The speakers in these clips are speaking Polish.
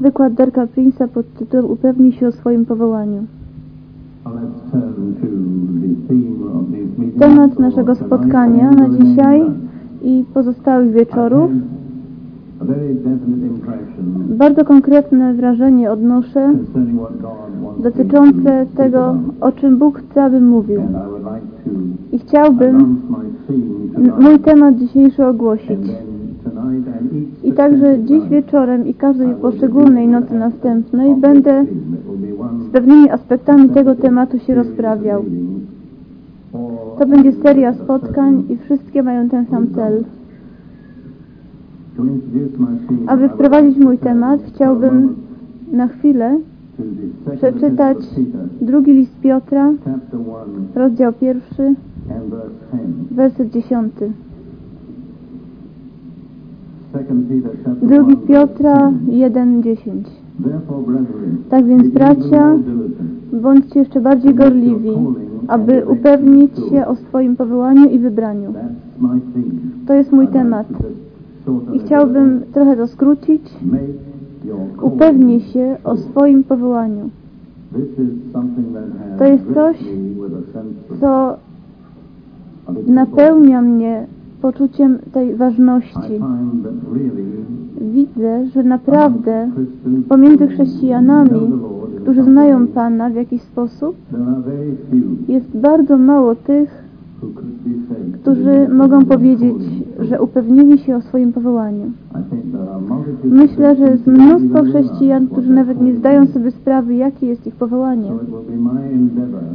wykład Derka Prince'a pod tytułem Upewnij się o swoim powołaniu. Temat naszego spotkania na dzisiaj i pozostałych wieczorów. Bardzo konkretne wrażenie odnoszę dotyczące tego, o czym Bóg chce, abym mówił. I chciałbym mój temat dzisiejszy ogłosić. I także dziś wieczorem i każdej poszczególnej nocy następnej będę z pewnymi aspektami tego tematu się rozprawiał. To będzie seria spotkań i wszystkie mają ten sam cel. Aby wprowadzić mój temat, chciałbym na chwilę przeczytać drugi list Piotra, rozdział pierwszy, werset dziesiąty. Drugi Piotra 1:10 Tak więc bracia, bądźcie jeszcze bardziej gorliwi, aby upewnić się o swoim powołaniu i wybraniu. To jest mój temat. I chciałbym trochę to skrócić. Upewnij się o swoim powołaniu. To jest coś, co napełnia mnie poczuciem tej ważności. Widzę, że naprawdę pomiędzy chrześcijanami, którzy znają Pana w jakiś sposób, jest bardzo mało tych, którzy mogą powiedzieć, że upewnili się o swoim powołaniu. Myślę, że jest mnóstwo chrześcijan, którzy nawet nie zdają sobie sprawy, jakie jest ich powołanie.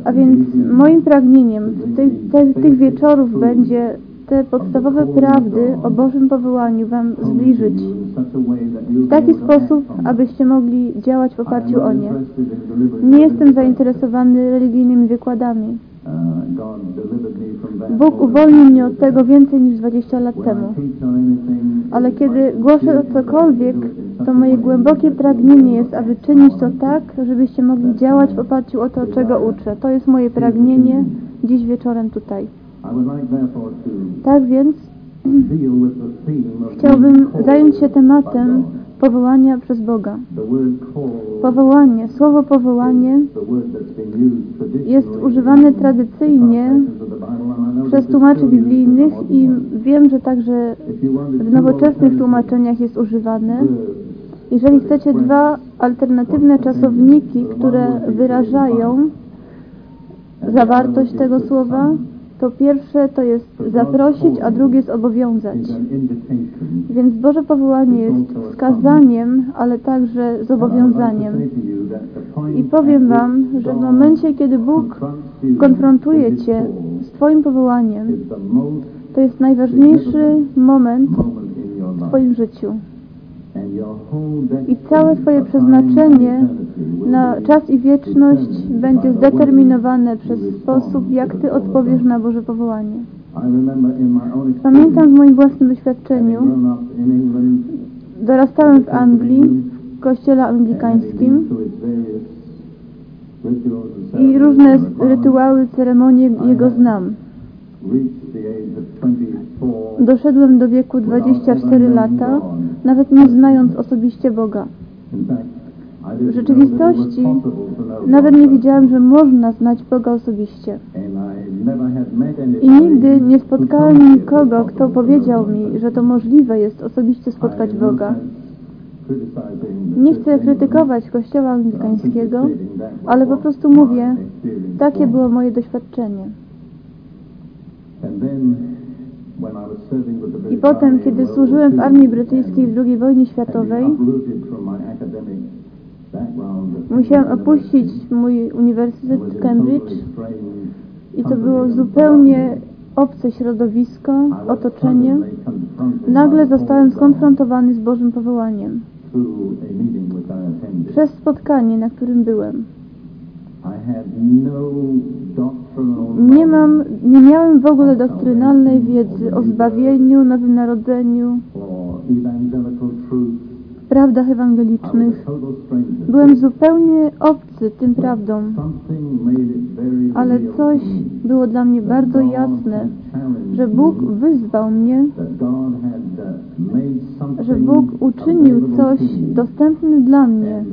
A więc moim pragnieniem tych, tych, wieczorów będzie te podstawowe prawdy o Bożym powołaniu Wam zbliżyć w taki sposób, abyście mogli działać w oparciu o nie. Nie jestem zainteresowany religijnymi wykładami. Bóg uwolnił mnie od tego więcej niż 20 lat temu. Ale kiedy głoszę cokolwiek, to moje głębokie pragnienie jest, aby czynić to tak, żebyście mogli działać w oparciu o to, czego uczę. To jest moje pragnienie dziś wieczorem tutaj. Tak więc chciałbym zająć się tematem powołania przez Boga. Powołanie, słowo powołanie jest używane tradycyjnie przez tłumaczy biblijnych i wiem, że także w nowoczesnych tłumaczeniach jest używane. Jeżeli chcecie dwa alternatywne czasowniki, które wyrażają zawartość tego słowa, to pierwsze to jest zaprosić, a drugie jest obowiązać. Więc Boże powołanie jest wskazaniem, ale także zobowiązaniem. I powiem Wam, że w momencie, kiedy Bóg konfrontuje Cię z Twoim powołaniem, to jest najważniejszy moment w Twoim życiu. I całe Twoje przeznaczenie na czas i wieczność będzie zdeterminowane przez sposób, jak Ty odpowiesz na Boże powołanie. Pamiętam w moim własnym doświadczeniu, dorastałem w Anglii, w kościele anglikańskim i różne rytuały, ceremonie jego znam. Doszedłem do wieku 24 lata, nawet nie znając osobiście Boga. W rzeczywistości nawet nie wiedziałem, że można znać Boga osobiście. I nigdy nie spotkałem nikogo, kto powiedział mi, że to możliwe jest osobiście spotkać Boga. Nie chcę krytykować Kościoła Anglikańskiego, ale po prostu mówię, takie było moje doświadczenie. I potem, kiedy służyłem w armii brytyjskiej w II wojnie światowej, musiałem opuścić mój uniwersytet w Cambridge i to było zupełnie obce środowisko, otoczenie. Nagle zostałem skonfrontowany z Bożym powołaniem. Przez spotkanie, na którym byłem. Nie mam, nie miałem w ogóle doktrynalnej wiedzy o zbawieniu, nowym narodzeniu, prawdach ewangelicznych. Byłem zupełnie obcy tym prawdom, ale coś było dla mnie bardzo jasne, że Bóg wyzwał mnie, że Bóg uczynił coś dostępne dla mnie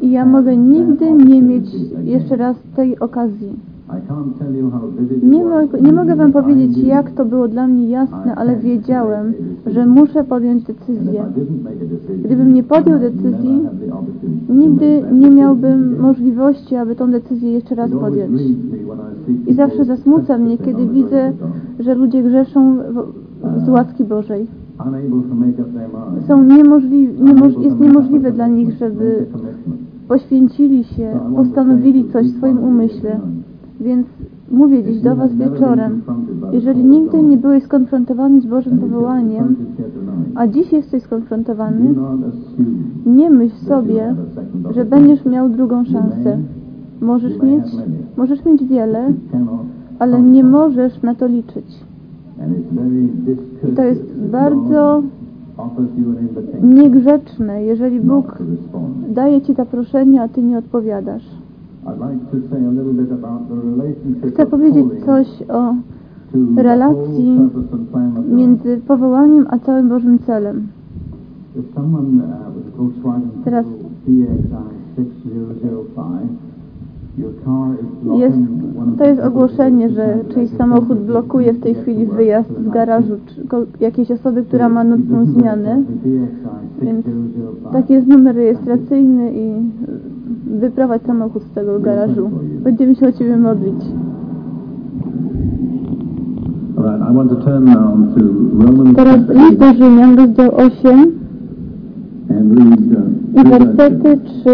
i ja mogę nigdy nie mieć jeszcze raz tej okazji. Nie, mo nie mogę Wam powiedzieć, jak to było dla mnie jasne, ale wiedziałem, że muszę podjąć decyzję. Gdybym nie podjął decyzji, nigdy nie miałbym możliwości, aby tą decyzję jeszcze raz podjąć. I zawsze zasmuca mnie, kiedy widzę, że ludzie grzeszą z łaski Bożej. Są niemożliwi, niemoż jest niemożliwe dla nich, żeby poświęcili się, postanowili coś w swoim umyśle. Więc mówię dziś do Was wieczorem, jeżeli nigdy nie byłeś skonfrontowany z Bożym powołaniem, a dziś jesteś skonfrontowany, nie myśl sobie, że będziesz miał drugą szansę. Możesz mieć, możesz mieć wiele, ale nie możesz na to liczyć. I to jest bardzo niegrzeczne, jeżeli Bóg daje Ci zaproszenie, a Ty nie odpowiadasz. Chcę powiedzieć coś o relacji między powołaniem a całym Bożym celem. Teraz jest, to jest ogłoszenie, że czyjś samochód blokuje w tej chwili wyjazd z garażu jakiejś osoby, która ma nocną zmianę. Więc taki jest numer rejestracyjny i wyprowadź samochód z tego garażu. Będziemy się o Ciebie modlić. Teraz list do Rzymian, rozdział 8 i wersety 3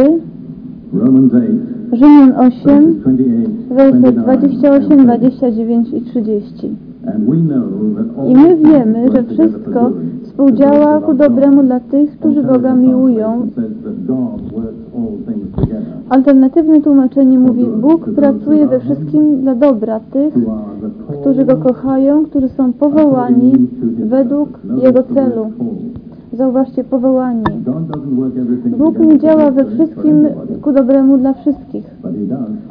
Rzymian 8, werset 28, 29 i 30. I my wiemy, że wszystko współdziała ku dobremu dla tych, którzy Boga miłują. Alternatywne tłumaczenie mówi, Bóg pracuje we wszystkim dla dobra tych, którzy Go kochają, którzy są powołani według Jego celu. Zauważcie, powołani. Bóg nie działa we wszystkim ku dobremu dla wszystkich,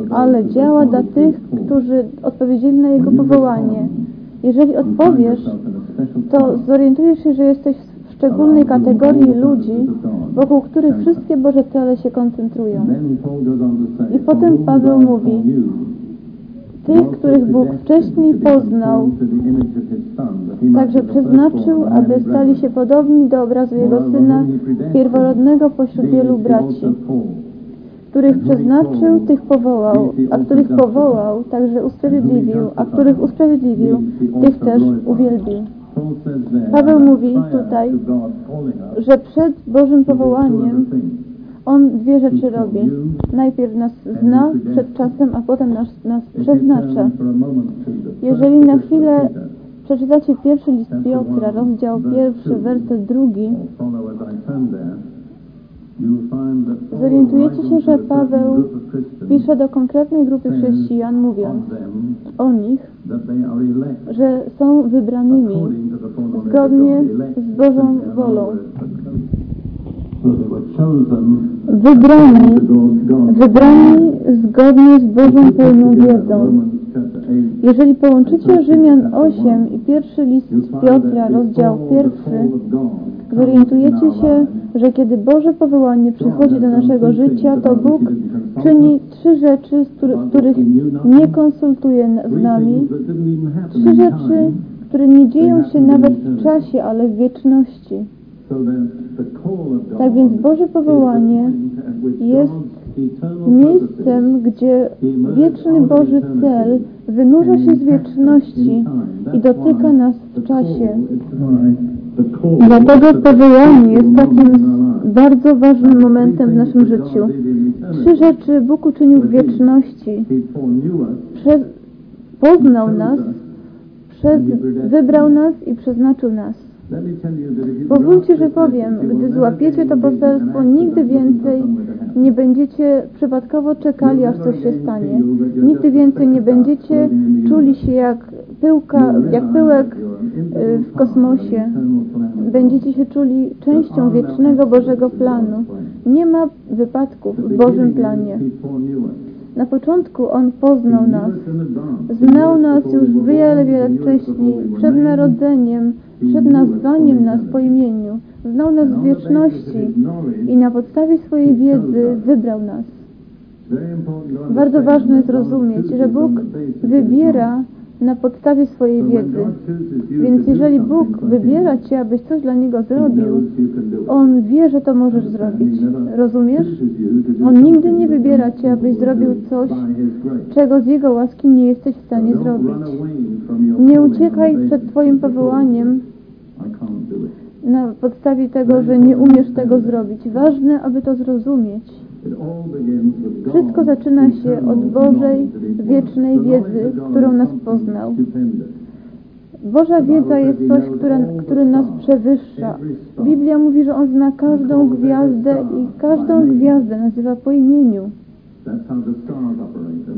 ale działa dla tych, którzy odpowiedzieli na Jego powołanie. Jeżeli odpowiesz, to zorientujesz się, że jesteś w szczególnej kategorii ludzi, wokół których wszystkie Boże cele się koncentrują. I potem Paweł mówi, tych, których Bóg wcześniej poznał, także przeznaczył, aby stali się podobni do obrazu Jego Syna, pierworodnego pośród wielu braci. Których przeznaczył, tych powołał, a których powołał, także usprawiedliwił, a których usprawiedliwił, tych też uwielbił. Paweł mówi tutaj, że przed Bożym powołaniem on dwie rzeczy robi. Najpierw nas zna przed czasem, a potem nas, nas przeznacza. Jeżeli na chwilę przeczytacie pierwszy list Piotra, rozdział pierwszy, werset drugi, zorientujecie się, że Paweł pisze do konkretnej grupy chrześcijan, mówiąc o nich, że są wybranymi zgodnie z Bożą wolą. Wybrani, wybrani zgodnie z Bożą pełną wiedzą. Jeżeli połączycie Rzymian 8 i pierwszy list Piotra, rozdział pierwszy, zorientujecie się, że kiedy Boże powołanie przychodzi do naszego życia, to Bóg czyni trzy rzeczy, których nie konsultuje z nami. Trzy rzeczy, które nie dzieją się nawet w czasie, ale w wieczności. Tak więc Boże powołanie jest miejscem, gdzie wieczny Boży cel wynurza się z wieczności i dotyka nas w czasie. Dlatego powołanie jest takim bardzo ważnym momentem w naszym życiu. Trzy rzeczy Bóg uczynił w wieczności. Prze poznał nas, przez, wybrał nas i przeznaczył nas. Pozwólcie, że powiem, gdy złapiecie to poselstwo, nigdy więcej nie będziecie przypadkowo czekali, aż coś się stanie. Nigdy więcej nie będziecie czuli się jak pyłka, jak pyłek y, w kosmosie. Będziecie się czuli częścią wiecznego Bożego planu. Nie ma wypadków w Bożym planie. Na początku On poznał nas. Znał nas już wiele, wiele wcześniej, przed narodzeniem, przed nazwaniem nas po imieniu. Znał nas z wieczności i na podstawie swojej wiedzy wybrał nas. Bardzo ważne jest rozumieć, że Bóg wybiera na podstawie swojej wiedzy. Więc jeżeli Bóg wybiera Cię, abyś coś dla Niego zrobił, On wie, że to możesz zrobić. Rozumiesz? On nigdy nie wybiera Cię, abyś zrobił coś, czego z Jego łaski nie jesteś w stanie zrobić. Nie uciekaj przed Twoim powołaniem na podstawie tego, że nie umiesz tego zrobić. Ważne, aby to zrozumieć. Wszystko zaczyna się od Bożej, wiecznej wiedzy, którą nas poznał. Boża wiedza jest coś, które, który nas przewyższa. Biblia mówi, że On zna każdą gwiazdę i każdą gwiazdę nazywa po imieniu.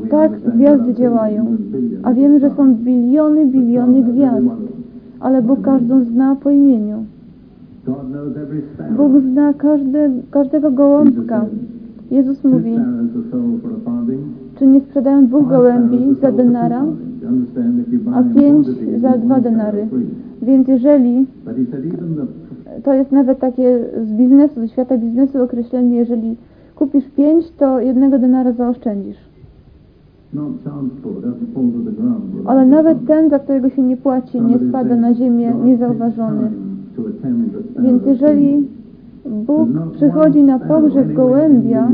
Tak gwiazdy działają. A wiemy, że są biliony, biliony gwiazd. Ale Bóg każdą zna po imieniu. Bóg zna każdy, każdego gołąbka. Jezus mówi, czy nie sprzedają dwóch gołębi za denara, a pięć za dwa denary. Więc jeżeli, to jest nawet takie z biznesu, ze świata biznesu określenie, jeżeli kupisz pięć, to jednego denara zaoszczędzisz. Ale nawet ten, za którego się nie płaci, nie spada na ziemię niezauważony. Więc jeżeli Bóg przychodzi na pogrzeb gołębia,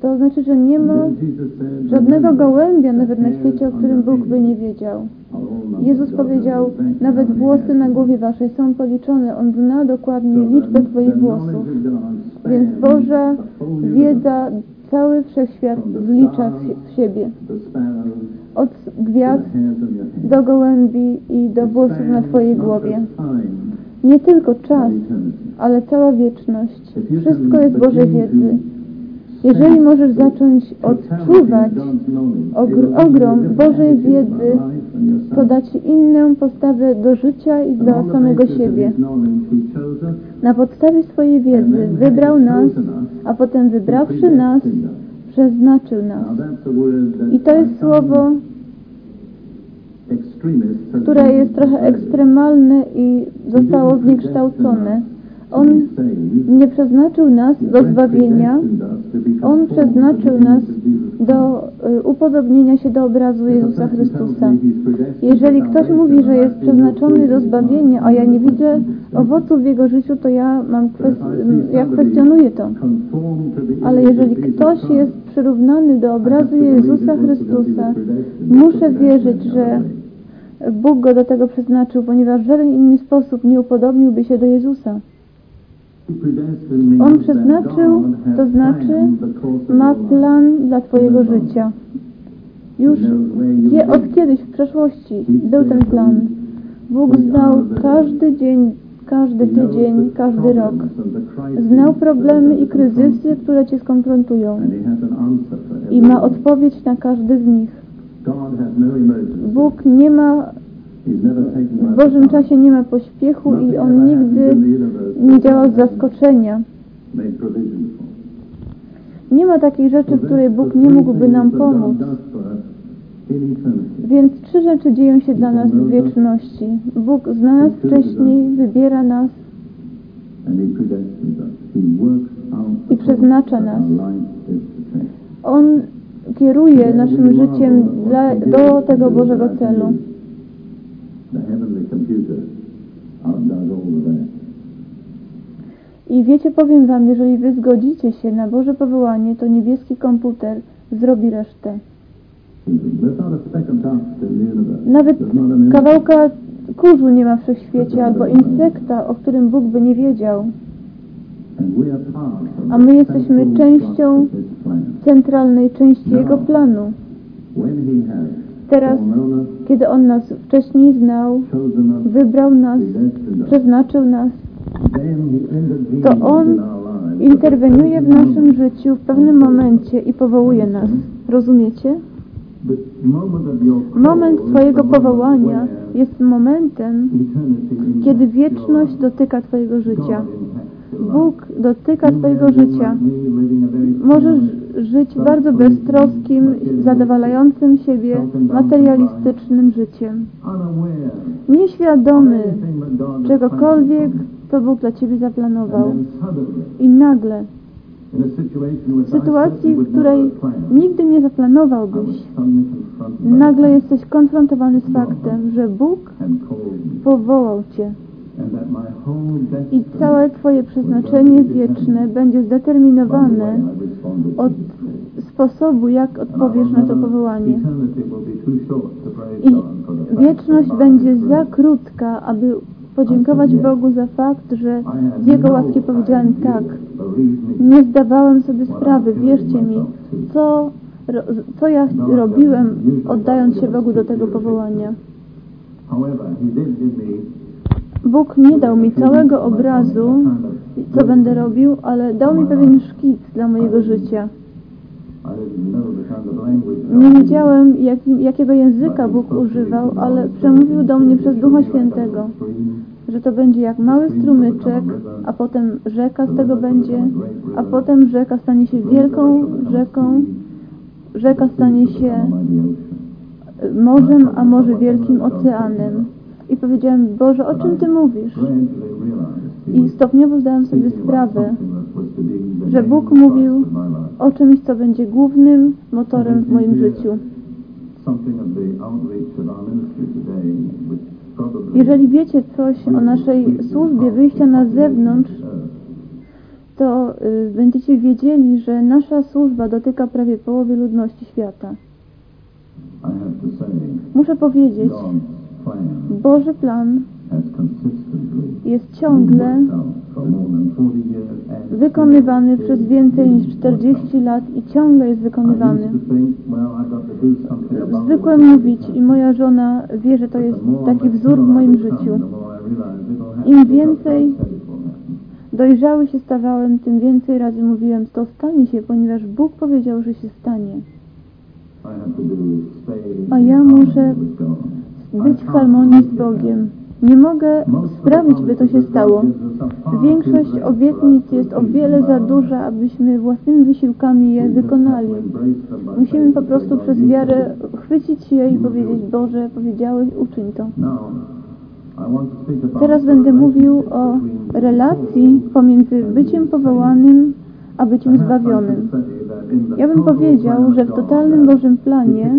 to znaczy, że nie ma żadnego gołębia nawet na świecie, o którym Bóg by nie wiedział. Jezus powiedział, nawet włosy na głowie waszej są policzone. On zna dokładnie liczbę Twoich włosów. Więc Boża wiedza cały wszechświat wlicza w siebie. Od gwiazd do gołębi i do włosów na Twojej głowie. Nie tylko czas, ale cała wieczność. Wszystko jest Bożej wiedzy. Jeżeli możesz zacząć odczuwać ogr ogrom Bożej wiedzy, to da Ci inną postawę do życia i dla samego siebie. Na podstawie swojej wiedzy wybrał nas, a potem wybrawszy nas, przeznaczył nas. I to jest słowo, które jest trochę ekstremalne i zostało zniekształcone. On nie przeznaczył nas do zbawienia, On przeznaczył nas do y, upodobnienia się do obrazu Jezusa Chrystusa. Jeżeli ktoś mówi, że jest przeznaczony do zbawienia, a ja nie widzę owoców w jego życiu, to ja mam ja kwestionuję to. Ale jeżeli ktoś jest przyrównany do obrazu Jezusa Chrystusa, muszę wierzyć, że Bóg go do tego przeznaczył, ponieważ w żaden inny sposób nie upodobnił się do Jezusa. On przeznaczył, to znaczy ma plan dla Twojego życia. Już od kiedyś w przeszłości był ten plan. Bóg znał każdy dzień, każdy tydzień, każdy rok. Znał problemy i kryzysy, które Cię skonfrontują. I ma odpowiedź na każdy z nich. Bóg nie ma w Bożym czasie nie ma pośpiechu i On nigdy nie działa z zaskoczenia. Nie ma takiej rzeczy, w której Bóg nie mógłby nam pomóc. Więc trzy rzeczy dzieją się dla nas w wieczności. Bóg zna nas wcześniej, wybiera nas i przeznacza nas. On kieruje naszym życiem dla, do tego Bożego celu. I wiecie, powiem Wam, jeżeli Wy zgodzicie się na Boże powołanie, to niebieski komputer zrobi resztę. Nawet kawałka kurzu nie ma w wszechświecie, albo insekta, o którym Bóg by nie wiedział. A my jesteśmy częścią centralnej części Jego planu. Teraz, kiedy On nas wcześniej znał, wybrał nas, przeznaczył nas, to On interweniuje w naszym życiu w pewnym momencie i powołuje nas. Rozumiecie? Moment Twojego powołania jest momentem, kiedy wieczność dotyka Twojego życia. Bóg dotyka Twojego życia. Możesz żyć bardzo beztroskim, zadowalającym siebie, materialistycznym życiem. Nieświadomy czegokolwiek, co Bóg dla Ciebie zaplanował. I nagle, w sytuacji, w której nigdy nie zaplanowałbyś, nagle jesteś konfrontowany z faktem, że Bóg powołał Cię. I całe Twoje przeznaczenie wieczne będzie zdeterminowane od sposobu, jak odpowiesz na to powołanie. I wieczność będzie za krótka, aby podziękować Bogu za fakt, że z Jego łaski powiedziałem tak. Nie zdawałem sobie sprawy, wierzcie mi, co, co ja robiłem, oddając się Bogu do tego powołania. Bóg nie dał mi całego obrazu, co będę robił, ale dał mi pewien szkic dla mojego życia. Nie wiedziałem, jakim, jakiego języka Bóg używał, ale przemówił do mnie przez Ducha Świętego, że to będzie jak mały strumyczek, a potem rzeka z tego będzie, a potem rzeka stanie się wielką rzeką, rzeka stanie się morzem, a może wielkim oceanem. I powiedziałem, Boże, o czym Ty mówisz? I stopniowo zdałem sobie sprawę, że Bóg mówił o czymś, co będzie głównym motorem w moim życiu. Jeżeli wiecie coś o naszej służbie wyjścia na zewnątrz, to y, będziecie wiedzieli, że nasza służba dotyka prawie połowy ludności świata. Muszę powiedzieć, Boży plan jest ciągle wykonywany przez więcej niż 40 lat i ciągle jest wykonywany. Zwykłem mówić i moja żona wie, że to jest taki wzór w moim życiu. Im więcej dojrzały się stawałem, tym więcej razy mówiłem, to stanie się, ponieważ Bóg powiedział, że się stanie. A ja muszę być w harmonii z Bogiem. Nie mogę sprawić, by to się stało. Większość obietnic jest o wiele za duża, abyśmy własnymi wysiłkami je wykonali. Musimy po prostu przez wiarę chwycić je i powiedzieć, Boże, powiedziałeś, uczyń to. Teraz będę mówił o relacji pomiędzy byciem powołanym a byciem zbawionym. Ja bym powiedział, że w totalnym Bożym planie,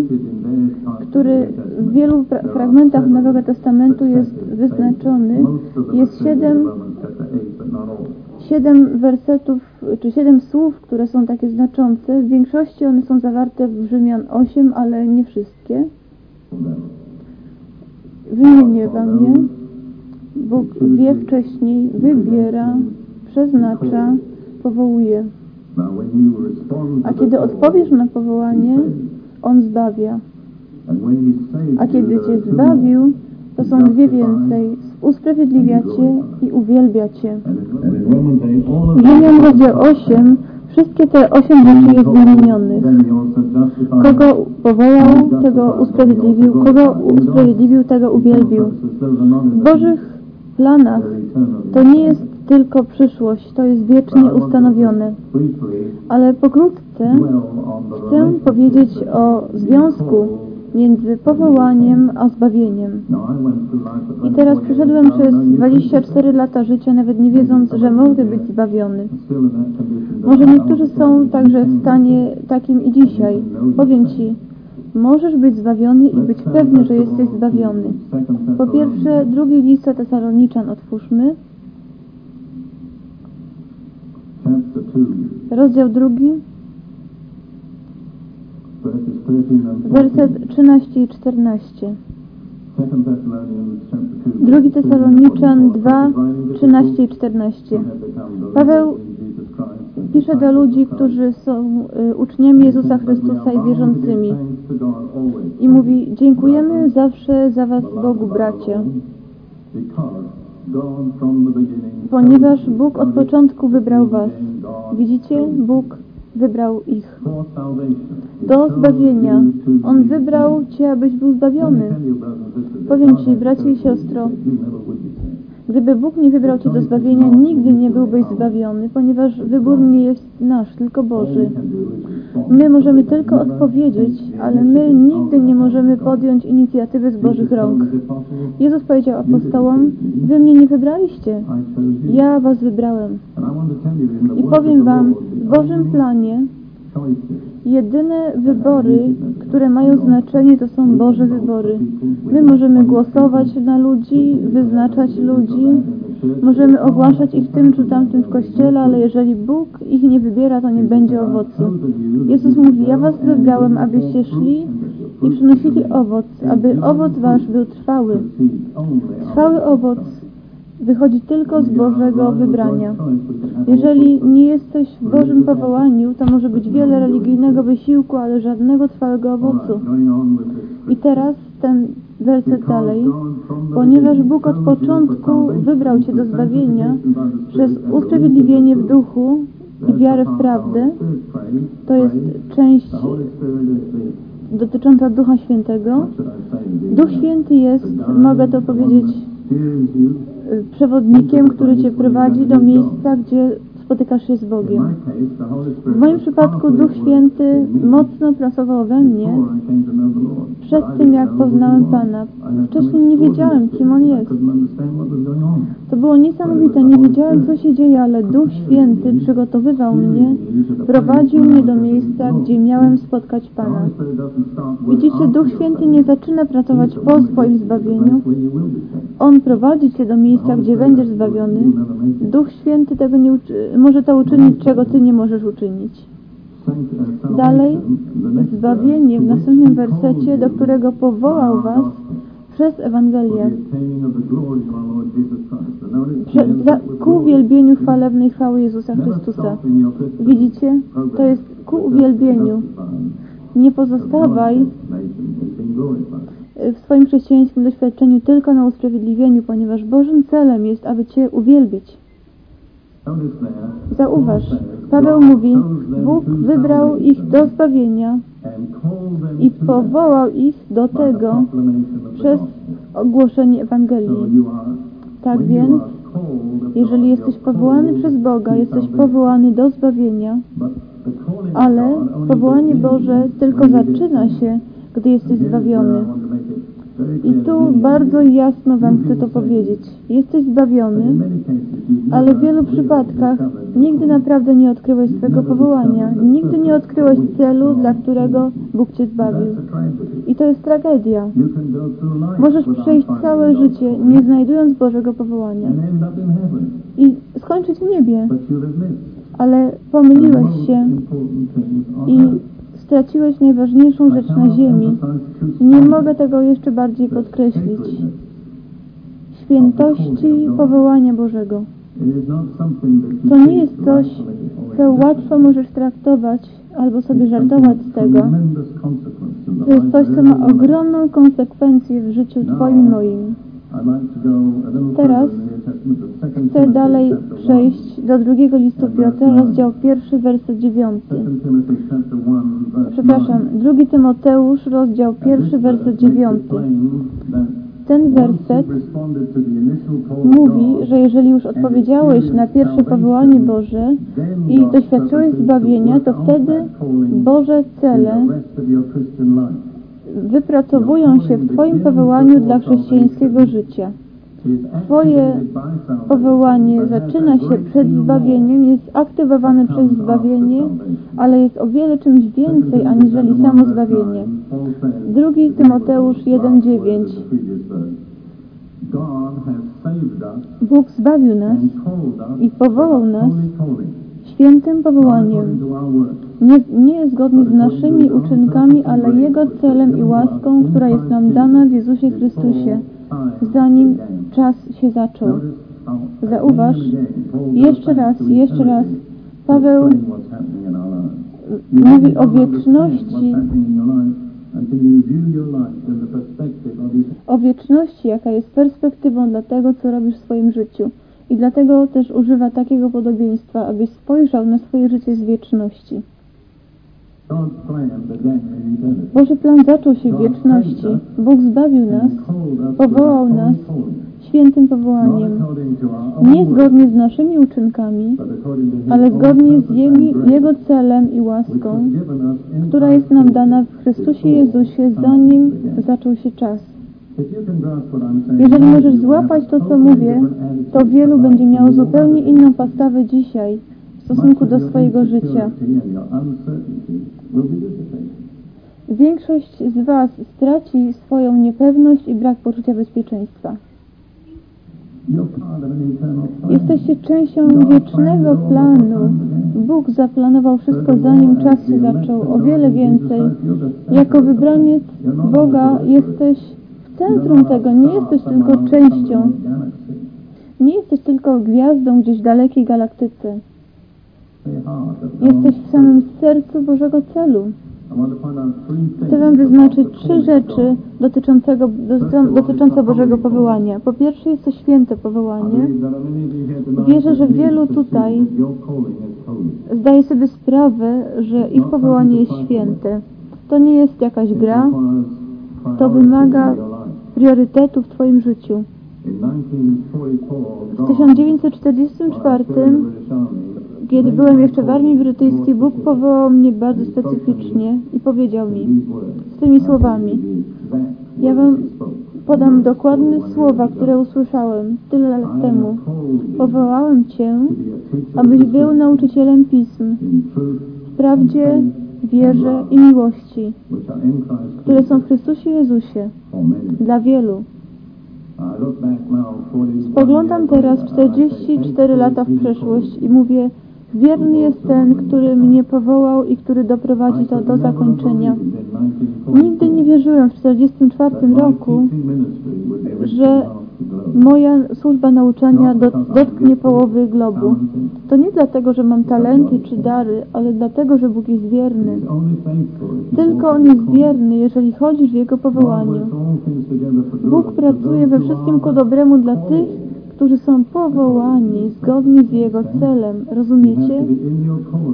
który w wielu fragmentach Nowego Testamentu jest wyznaczony, jest siedem, siedem wersetów, czy siedem słów, które są takie znaczące. W większości one są zawarte w Rzymian 8, ale nie wszystkie. Wymienię Wam je. Bóg wie wcześniej, wybiera, przeznacza, powołuje. A kiedy odpowiesz na powołanie, On zbawia. A kiedy Cię zbawił, to są dwie więcej. Usprawiedliwia Cię i uwielbia Cię. W Rzymian rozdział 8 Wszystkie te osiem rzeczy jest wymienionych. Kogo powołał, tego usprawiedliwił, kogo usprawiedliwił, tego uwielbił. W Bożych planach to nie jest tylko przyszłość, to jest wiecznie ustanowione. Ale pokrótce chcę powiedzieć o związku między powołaniem a zbawieniem. I teraz przeszedłem przez 24 lata życia, nawet nie wiedząc, że mogę być zbawiony. Może niektórzy są także w stanie takim i dzisiaj. Powiem Ci, możesz być zbawiony i być pewny, że jesteś zbawiony. Po pierwsze, drugi list Tesaloniczan otwórzmy. Rozdział drugi. Werset 13 i 14. Drugi Tesaloniczan 2, 13 i 14. Paweł pisze do ludzi, którzy są y, uczniami Jezusa Chrystusa i wierzącymi. I mówi, dziękujemy zawsze za Was Bogu, bracia, ponieważ Bóg od początku wybrał Was. Widzicie? Bóg wybrał ich do zbawienia. On wybrał Cię, abyś był zbawiony. Powiem Ci, bracie i siostro, Gdyby Bóg nie wybrał Cię do zbawienia, nigdy nie byłbyś zbawiony, ponieważ wybór nie jest nasz, tylko Boży. My możemy tylko odpowiedzieć, ale my nigdy nie możemy podjąć inicjatywy z Bożych rąk. Jezus powiedział apostołom, Wy mnie nie wybraliście, ja Was wybrałem. I powiem Wam, w Bożym planie Jedyne wybory, które mają znaczenie, to są Boże wybory. My możemy głosować na ludzi, wyznaczać ludzi, możemy ogłaszać ich tym czy tamtym w kościele, ale jeżeli Bóg ich nie wybiera, to nie będzie owocu. Jezus mówi, ja was wybrałem, abyście szli i przynosili owoc, aby owoc wasz był trwały. Trwały owoc wychodzi tylko z Bożego wybrania. Jeżeli nie jesteś w Bożym powołaniu, to może być wiele religijnego wysiłku, ale żadnego trwałego owocu. I teraz ten werset dalej. Ponieważ Bóg od początku wybrał Cię do zbawienia przez usprawiedliwienie w duchu i wiarę w prawdę, to jest część dotycząca Ducha Świętego. Duch Święty jest, mogę to powiedzieć, przewodnikiem, który Cię prowadzi do miejsca, gdzie spotykasz się z Bogiem. W moim przypadku Duch Święty mocno pracował we mnie przed tym, jak poznałem Pana. Wcześniej nie wiedziałem, kim On jest. To było niesamowite. Nie wiedziałem, co się dzieje, ale Duch Święty przygotowywał mnie, prowadził mnie do miejsca, gdzie miałem spotkać Pana. Widzicie, Duch Święty nie zaczyna pracować po swoim zbawieniu. On prowadzi Cię do miejsca, gdzie będziesz zbawiony. Duch Święty tego nie uczy może to uczynić, czego Ty nie możesz uczynić. Dalej, zbawienie w następnym wersecie, do którego powołał Was przez Ewangelię. Ku uwielbieniu chwalebnej chwały Jezusa Chrystusa. Widzicie? To jest ku uwielbieniu. Nie pozostawaj w swoim chrześcijańskim doświadczeniu tylko na usprawiedliwieniu, ponieważ Bożym celem jest, aby Cię uwielbić. Zauważ, Paweł mówi, Bóg wybrał ich do zbawienia i powołał ich do tego przez ogłoszenie Ewangelii. Tak więc, jeżeli jesteś powołany przez Boga, jesteś powołany do zbawienia, ale powołanie Boże tylko zaczyna się, gdy jesteś zbawiony. I tu bardzo jasno Wam chcę to powiedzieć. Jesteś zbawiony, ale w wielu przypadkach nigdy naprawdę nie odkryłeś swego powołania. Nigdy nie odkryłeś celu, dla którego Bóg Cię zbawił. I to jest tragedia. Możesz przejść całe życie, nie znajdując Bożego powołania. I skończyć w niebie. Ale pomyliłeś się i straciłeś najważniejszą rzecz na ziemi. Nie mogę tego jeszcze bardziej podkreślić. Świętości powołania Bożego. To nie jest coś, co łatwo możesz traktować albo sobie żartować z tego. To jest coś, co ma ogromną konsekwencję w życiu Twoim i moim. Teraz chcę dalej przejść do drugiego listu Piotra, rozdział pierwszy, werset dziewiąty. Przepraszam, drugi Tymoteusz, rozdział pierwszy, werset dziewiąty. Ten werset mówi, że jeżeli już odpowiedziałeś na pierwsze powołanie Boże i doświadczyłeś zbawienia, to wtedy Boże cele wypracowują się w Twoim powołaniu dla chrześcijańskiego życia. Twoje powołanie zaczyna się przed zbawieniem, jest aktywowane przez zbawienie, ale jest o wiele czymś więcej aniżeli samo zbawienie. Drugi Tymoteusz 1,9 Bóg zbawił nas i powołał nas świętym powołaniem. Nie, nie jest zgodny z naszymi uczynkami, ale Jego celem i łaską, która jest nam dana w Jezusie Chrystusie, zanim czas się zaczął. Zauważ, jeszcze raz, jeszcze raz, Paweł mówi o wieczności, o wieczności, jaka jest perspektywą dla tego, co robisz w swoim życiu. I dlatego też używa takiego podobieństwa, abyś spojrzał na swoje życie z wieczności. Boży plan zaczął się w wieczności. Bóg zbawił nas, powołał nas świętym powołaniem. Nie zgodnie z naszymi uczynkami, ale zgodnie z Jego celem i łaską, która jest nam dana w Chrystusie Jezusie, zanim zaczął się czas. Jeżeli możesz złapać to, co mówię, to wielu będzie miało zupełnie inną postawę dzisiaj w stosunku do swojego życia. Większość z Was straci swoją niepewność i brak poczucia bezpieczeństwa. Jesteście częścią wiecznego planu. Bóg zaplanował wszystko zanim czas się zaczął, o wiele więcej. Jako wybraniec Boga jesteś centrum tego, nie jesteś tylko częścią. Nie jesteś tylko gwiazdą gdzieś w dalekiej galaktyce. Jesteś w samym sercu Bożego celu. Chcę Wam wyznaczyć trzy rzeczy dotyczącego, dotyczące Bożego powołania. Po pierwsze jest to święte powołanie. Wierzę, że wielu tutaj zdaje sobie sprawę, że ich powołanie jest święte. To nie jest jakaś gra, to wymaga priorytetu w Twoim życiu. W 1944 kiedy byłem jeszcze w armii brytyjskiej, Bóg powołał mnie bardzo specyficznie i powiedział mi z tymi słowami. Ja Wam podam dokładne słowa, które usłyszałem tyle lat temu. Powołałem Cię, abyś był nauczycielem pism w prawdzie, wierze i miłości, które są w Chrystusie Jezusie dla wielu. Spoglądam teraz 44 lata w przeszłość i mówię, Wierny jest ten, który mnie powołał i który doprowadzi to do zakończenia. Nigdy nie wierzyłem w 1944 roku, że moja służba nauczania dotknie połowy globu. To nie dlatego, że mam talenty czy dary, ale dlatego, że Bóg jest wierny. Tylko On jest wierny, jeżeli chodzisz w Jego powołaniu. Bóg pracuje we wszystkim ku dobremu dla tych, którzy są powołani zgodnie z Jego celem. Rozumiecie?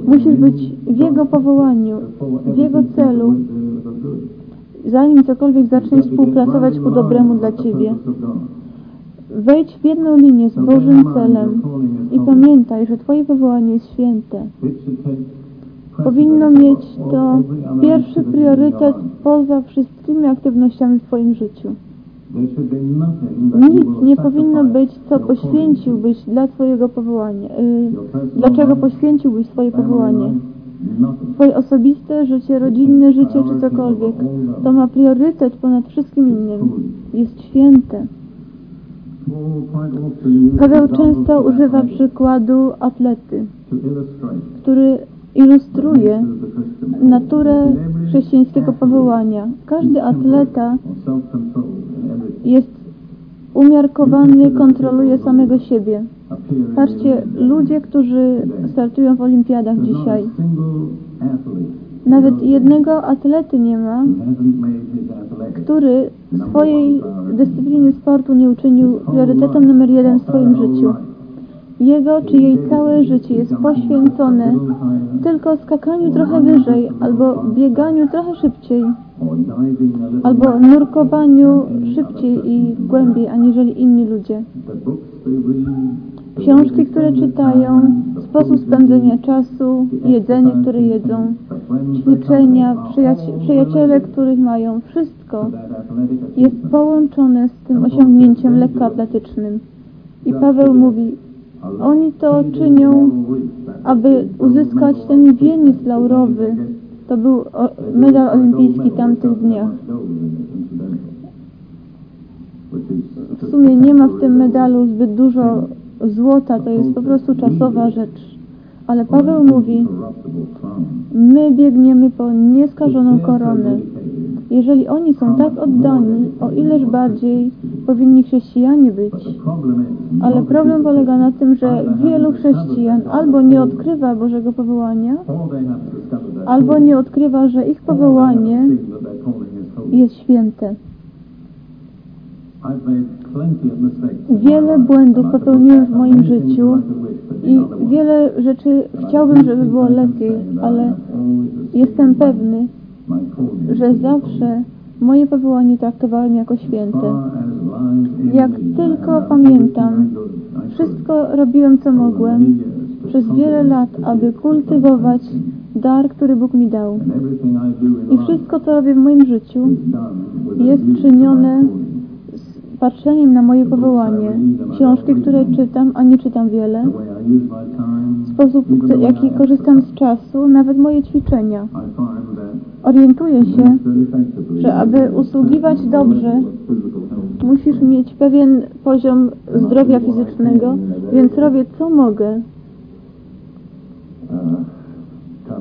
Musisz być w Jego powołaniu, w Jego celu, zanim cokolwiek zacznie współpracować ku dobremu dla Ciebie. Wejdź w jedną linię z Bożym celem i pamiętaj, że Twoje powołanie jest święte. Powinno mieć to pierwszy priorytet poza wszystkimi aktywnościami w Twoim życiu. Nic nie powinno być, co poświęciłbyś dla Twojego powołania. Y, dlaczego poświęciłbyś swoje powołanie? Twoje osobiste życie, rodzinne życie czy cokolwiek. To ma priorytet ponad wszystkim innym. Jest święte. Paweł często używa przykładu atlety, który ilustruje naturę chrześcijańskiego powołania. Każdy atleta jest umiarkowany, kontroluje samego siebie. Patrzcie, ludzie, którzy startują w olimpiadach dzisiaj, nawet jednego atlety nie ma, który swojej dyscypliny sportu nie uczynił priorytetem numer jeden w swoim życiu. Jego czy jej całe życie jest poświęcone tylko skakaniu trochę wyżej albo bieganiu trochę szybciej albo nurkowaniu szybciej i głębiej aniżeli inni ludzie. Książki, które czytają, sposób spędzenia czasu, jedzenie, które jedzą, ćwiczenia, przyjaciele, których mają, wszystko jest połączone z tym osiągnięciem lekkoatletycznym. I Paweł mówi, oni to czynią, aby uzyskać ten wieniec laurowy. To był medal olimpijski tamtych dniach. W sumie nie ma w tym medalu zbyt dużo złota, to jest po prostu czasowa rzecz. Ale Paweł mówi, my biegniemy po nieskażoną koronę. Jeżeli oni są tak oddani, o ileż bardziej powinni chrześcijanie być. Ale problem polega na tym, że wielu chrześcijan albo nie odkrywa Bożego powołania, albo nie odkrywa, że ich powołanie jest święte. Wiele błędów popełniłem w moim życiu i wiele rzeczy chciałbym, żeby było lepiej, ale jestem pewny, że zawsze Moje powołanie traktowałem jako święte. Jak tylko pamiętam, wszystko robiłem co mogłem przez wiele lat, aby kultywować dar, który Bóg mi dał. I wszystko, co robię w moim życiu, jest czynione patrzeniem na moje powołanie. Książki, które czytam, a nie czytam wiele, sposób, way jaki korzystam z czasu, nawet moje ćwiczenia. Orientuję się, że aby usługiwać dobrze, musisz mieć pewien poziom zdrowia fizycznego, więc robię co mogę. uh,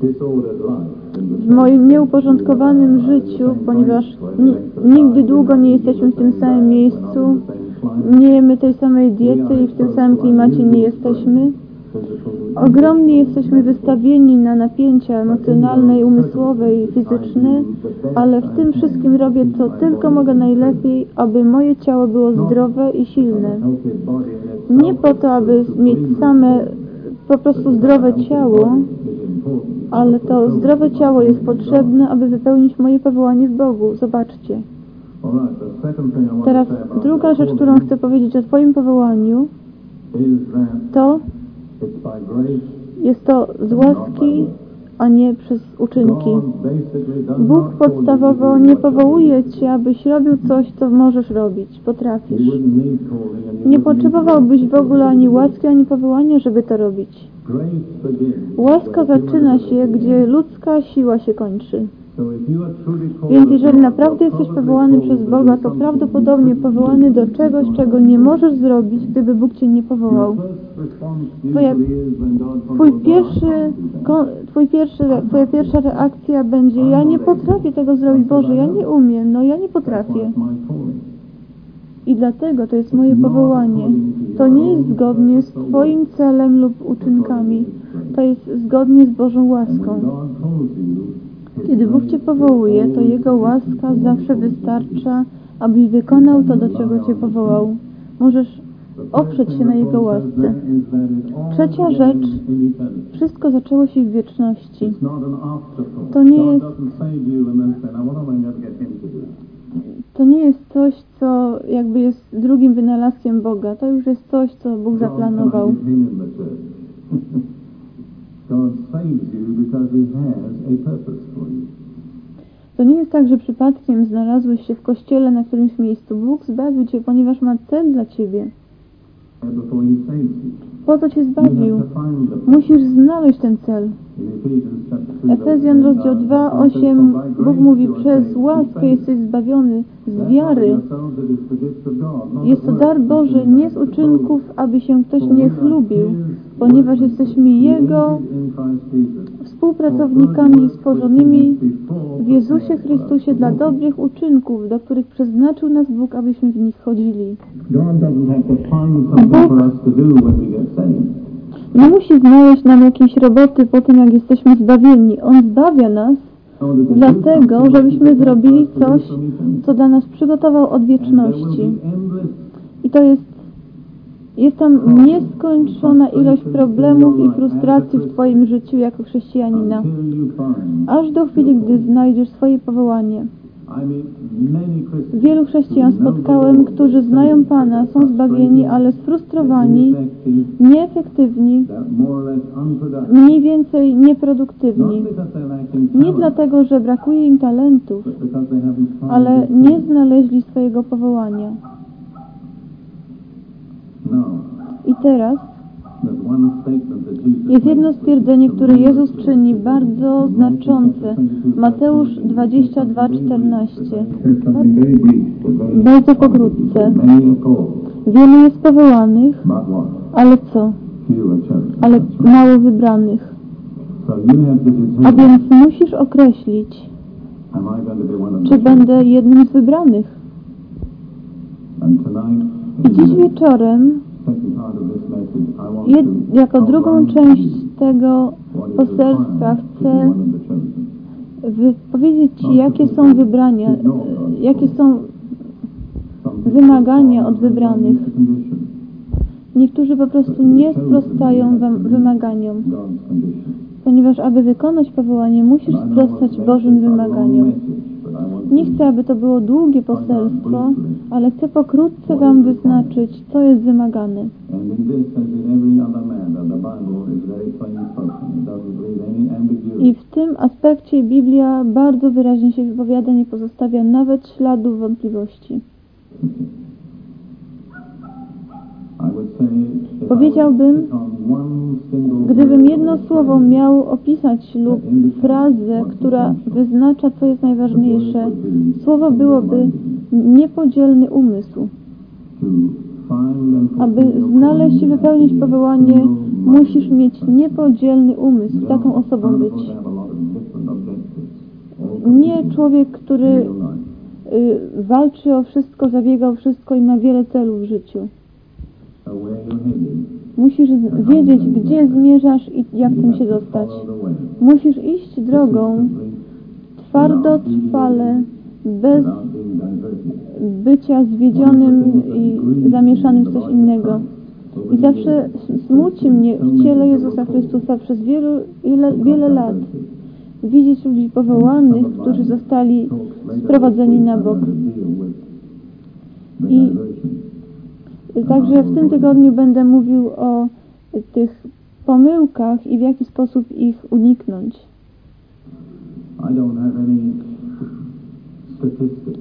disordered life W moim nieuporządkowanym życiu, ponieważ ni- nigdy długo nie jesteśmy w tym samym miejscu, nie jemy tej samej diety i w tym samym klimacie nie jesteśmy. Ogromnie jesteśmy wystawieni na napięcia emocjonalne, umysłowe i fizyczne, ale w tym wszystkim robię co tylko mogę najlepiej, aby moje ciało było zdrowe i silne. Nie po to, aby mieć same po prostu zdrowe ciało, ale to zdrowe ciało jest potrzebne, aby wypełnić moje powołanie w Bogu. Zobaczcie. Teraz druga rzecz, którą chcę powiedzieć o Twoim powołaniu, to jest to z łaski, a nie przez uczynki. Bóg podstawowo nie powołuje Cię, abyś robił coś, co możesz robić, potrafisz. Nie potrzebowałbyś w ogóle ani łaski, ani powołania, żeby to robić. Łaska zaczyna się, gdzie ludzka siła się kończy. Więc jeżeli naprawdę jesteś powołany przez Boga, to prawdopodobnie powołany do czegoś, czego nie możesz zrobić, gdyby Bóg Cię nie powołał. Twoja, twój pierwszy, twój pierwszy, twoja pierwsza reakcja będzie ja nie potrafię tego zrobić, Boże, ja nie umiem, no ja nie potrafię. I dlatego to jest moje powołanie. To nie jest zgodnie z Twoim celem lub uczynkami. To jest zgodnie z Bożą łaską. Kiedy Bóg Cię powołuje, to Jego łaska zawsze wystarcza, abyś wykonał to, do czego Cię powołał. Możesz oprzeć się na Jego łasce. Trzecia rzecz, wszystko zaczęło się w wieczności. To nie jest, to nie jest coś, co jakby jest drugim wynalazkiem Boga. To już jest coś, co Bóg zaplanował. To nie jest tak, że przypadkiem znalazłeś się w kościele na którymś miejscu. Bóg zbawił Cię, ponieważ ma cel dla Ciebie. Po co Cię zbawił? Musisz znaleźć ten cel. Efezjan rozdział 2, 8 Bóg mówi, przez łaskę jesteś zbawiony z wiary. Jest to dar Boży, nie z uczynków, aby się ktoś nie chlubił, ponieważ jesteśmy Jego współpracownikami stworzonymi w Jezusie Chrystusie dla dobrych uczynków, do których przeznaczył nas Bóg, abyśmy w nich chodzili. Nie musi znaleźć nam jakiejś roboty po tym, jak jesteśmy zbawieni. On zbawia nas dlatego, żebyśmy zrobili coś, co dla nas przygotował od wieczności. I to jest, jest tam nieskończona ilość problemów i frustracji w Twoim życiu jako chrześcijanina, aż do chwili, gdy znajdziesz swoje powołanie. Wielu chrześcijan spotkałem, którzy znają Pana, są zbawieni, ale sfrustrowani, nieefektywni, mniej więcej nieproduktywni. Nie dlatego, że brakuje im talentów, ale nie znaleźli swojego powołania. I teraz jest jedno stwierdzenie, które Jezus czyni bardzo znaczące. Mateusz 22:14. Bardzo pokrótce. Wielu jest powołanych, ale co? Ale mało wybranych. A więc musisz określić, czy będę jednym z wybranych. Dziś wieczorem Jed, jako drugą część tego poselstwa chcę wypowiedzieć Ci, jakie są wybrania, jakie są wymagania od wybranych. Niektórzy po prostu nie sprostają wymaganiom, ponieważ aby wykonać powołanie, musisz sprostać Bożym wymaganiom. Nie chcę, aby to było długie poselstwo, ale chcę pokrótce Wam wyznaczyć, co jest wymagane. I w tym aspekcie Biblia bardzo wyraźnie się wypowiada, nie pozostawia nawet śladów wątpliwości. I would say, if Powiedziałbym, Gdybym jedno słowo miał opisać lub frazę, która wyznacza, co jest najważniejsze, słowo byłoby niepodzielny umysł. Aby znaleźć i wypełnić powołanie, musisz mieć niepodzielny umysł, taką osobą być. Nie człowiek, który y, walczy o wszystko, zabiega o wszystko i ma wiele celów w życiu. So where you're headed, Musisz wiedzieć, gdzie zmierzasz i jak have się dostać. Musisz iść drogą twardo, trwale, bez bycia zwiedzionym i zamieszanym w coś innego. I zawsze smuci mnie w ciele Jezusa Chrystusa przez wielu, ile, wiele lat widzieć ludzi powołanych, którzy zostali sprowadzeni na bok. I także w tym tygodniu będę mówił o tych pomyłkach i w jaki sposób ich uniknąć.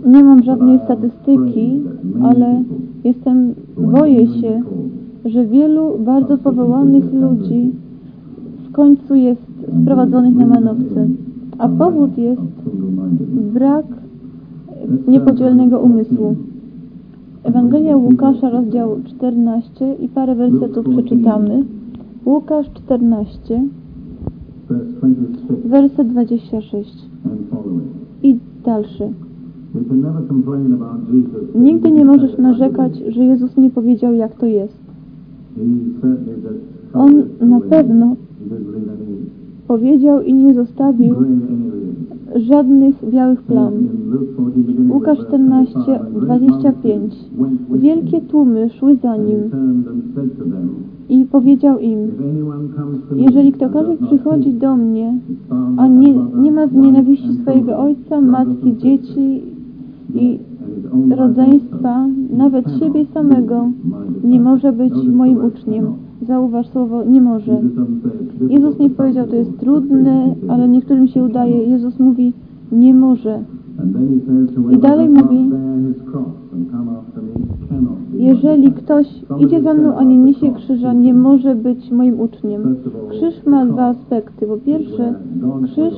Nie mam żadnej statystyki, ale jestem, boję się, że wielu bardzo powołanych ludzi w końcu jest sprowadzonych na manowce. A powód jest brak niepodzielnego umysłu. Ewangelia Łukasza, rozdział 14 i parę wersetów przeczytamy. Łukasz 14, Verse 26 werset 26 and following. i dalszy. Nigdy nie możesz narzekać, że Jezus nie powiedział, jak to jest. On na pewno Powiedział i nie zostawił żadnych białych plam. In Luke 14, beginning with Łukasz verse 14, 25, great 25. multitudes went with Wielkie tłumy szły za nim i powiedział im, jeżeli ktokolwiek przychodzi do mnie, a nie, nie ma z nienawiści swojego ojca, matki, dzieci i rodzeństwa, nawet siebie samego, nie może być moim uczniem. Zauważ słowo nie może. Jezus nie powiedział, to jest trudne, ale niektórym się udaje. Jezus mówi, nie może. I "Whoever dalej mówi, Jeżeli disciple." ktoś idzie za mną, a nie niesie krzyża, nie może być moim uczniem. Krzyż ma dwa aspekty. Po pierwsze, krzyż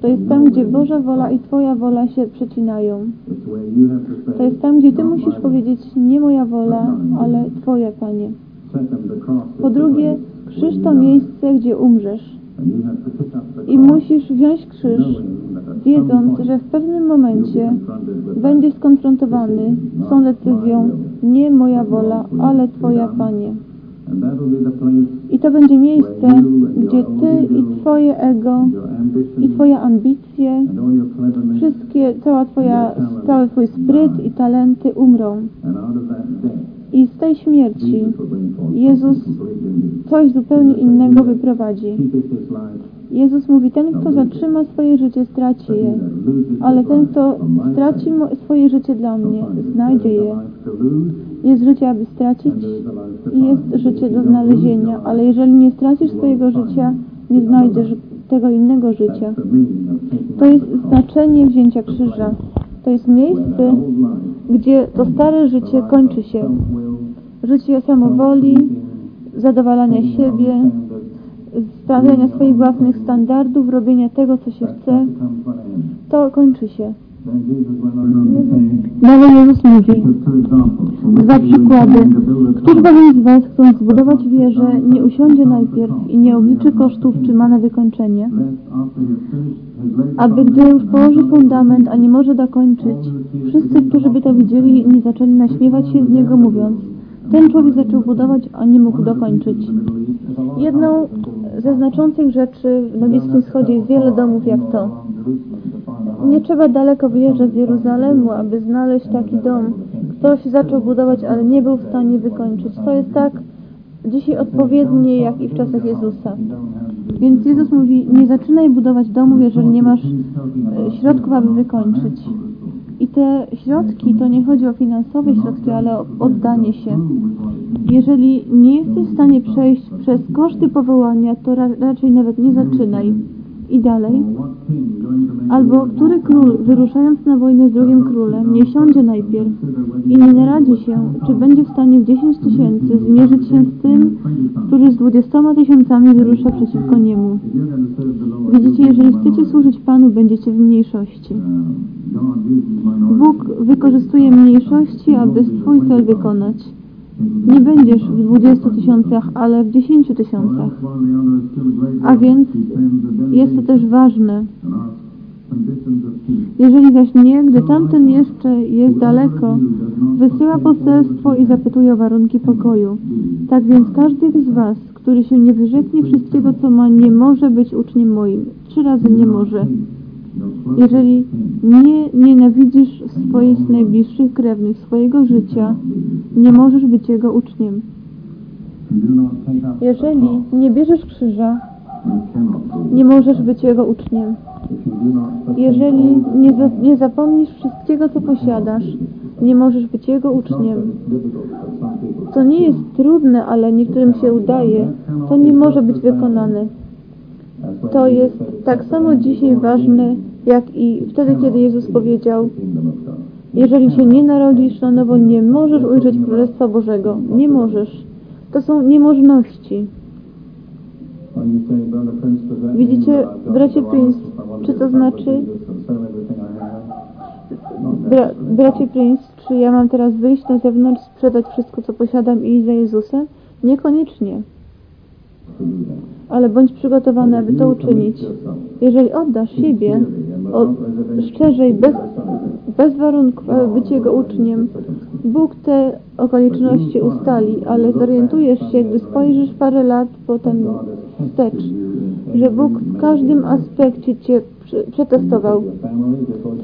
to jest tam, gdzie Boża wola i Twoja wola się przecinają. To jest tam, gdzie Ty "Not musisz my will." powiedzieć, nie moja wola, ale Twoja, Panie. Po drugie, krzyż to miejsce, gdzie umrzesz. I musisz wziąć krzyż, wiedząc, że w pewnym momencie będziesz skonfrontowany z tą decyzją, nie moja wola, ale Twoja, Panie. I to będzie miejsce, gdzie Ty i Twoje ego, i Twoje ambicje, wszystkie, cała twoja, cały Twój spryt i talenty umrą. I z tej śmierci Jezus coś zupełnie innego wyprowadzi. Jezus mówi, ten kto zatrzyma swoje życie, straci je. Ale ten, kto straci swoje życie dla mnie, znajdzie je. Jest życie, aby stracić i jest życie do znalezienia. Ale jeżeli nie stracisz swojego życia, nie znajdziesz tego innego życia. To jest znaczenie wzięcia krzyża. To jest miejsce, gdzie to stare życie kończy się. Życie samowoli, zadowalania siebie, stawiania swoich własnych standardów, robienia tego, co się chce, to kończy się. Dalej Jezus mówi, dwa przykłady. Któż bowiem z Was, chcąc zbudować wieżę, nie usiądzie najpierw i nie obliczy kosztów, czy ma na wykończenie? Aby gdy już położy fundament, a nie może dokończyć, wszyscy, którzy by to widzieli, nie zaczęli naśmiewać się z niego, mówiąc, ten człowiek zaczął budować, a nie mógł dokończyć. Jedną ze znaczących rzeczy na Bliskim Wschodzie jest wiele domów jak to. Nie trzeba daleko wyjeżdżać z Jeruzalemu, aby znaleźć taki dom. Ktoś zaczął budować, ale nie był w stanie wykończyć. To jest tak dzisiaj odpowiednie, jak i w czasach Jezusa. Więc Jezus mówi, nie zaczynaj budować domów, jeżeli nie masz e, środków, aby wykończyć. I te środki, to nie chodzi o finansowe środki, ale o oddanie się. Jeżeli nie jesteś w stanie przejść przez koszty powołania, to ra raczej nawet nie zaczynaj. I dalej. Albo który król, wyruszając na wojnę z drugim królem, nie siądzie najpierw i nie naradzi się, czy będzie w stanie w 10 tysięcy zmierzyć się z tym, który z 20 tysiącami wyrusza przeciwko niemu. Widzicie, jeżeli chcecie służyć Panu, będziecie w mniejszości. Bóg wykorzystuje mniejszości, aby swój cel wykonać. Nie będziesz w 20 tysiącach, ale w 10 tysiącach. A więc jest to też ważne. Jeżeli zaś nie, gdy tamten jeszcze jest daleko, wysyła poselstwo i zapytuje o warunki pokoju. Tak więc każdy z Was, który się nie wyrzeknie wszystkiego, co ma, nie może być uczniem moim. Trzy razy nie może. Jeżeli nie nienawidzisz swoich najbliższych krewnych, swojego życia, nie możesz być jego uczniem. Jeżeli nie bierzesz krzyża, nie możesz być jego uczniem. Jeżeli nie, nie zapomnisz wszystkiego, co posiadasz, nie możesz być jego uczniem. To nie jest trudne, ale niektórym się udaje. To nie może być wykonane. To jest tak samo dzisiaj ważne, jak i wtedy, kiedy Jezus powiedział jeżeli się nie narodzisz na nowo, nie możesz ujrzeć Królestwa Bożego. Nie możesz. To są niemożności. Widzicie, bracie Prince, czy to znaczy, bra, bracie Prince, czy ja mam teraz wyjść na zewnątrz, sprzedać wszystko, co posiadam i iść za Jezusem? Niekoniecznie. Ale bądź przygotowany, aby to uczynić. Jeżeli oddasz siebie od, szczerze i bez, bez warunków, aby być Jego uczniem, Bóg te okoliczności ustali, ale zorientujesz się, gdy spojrzysz parę lat potem wstecz, że Bóg w każdym aspekcie Cię przetestował.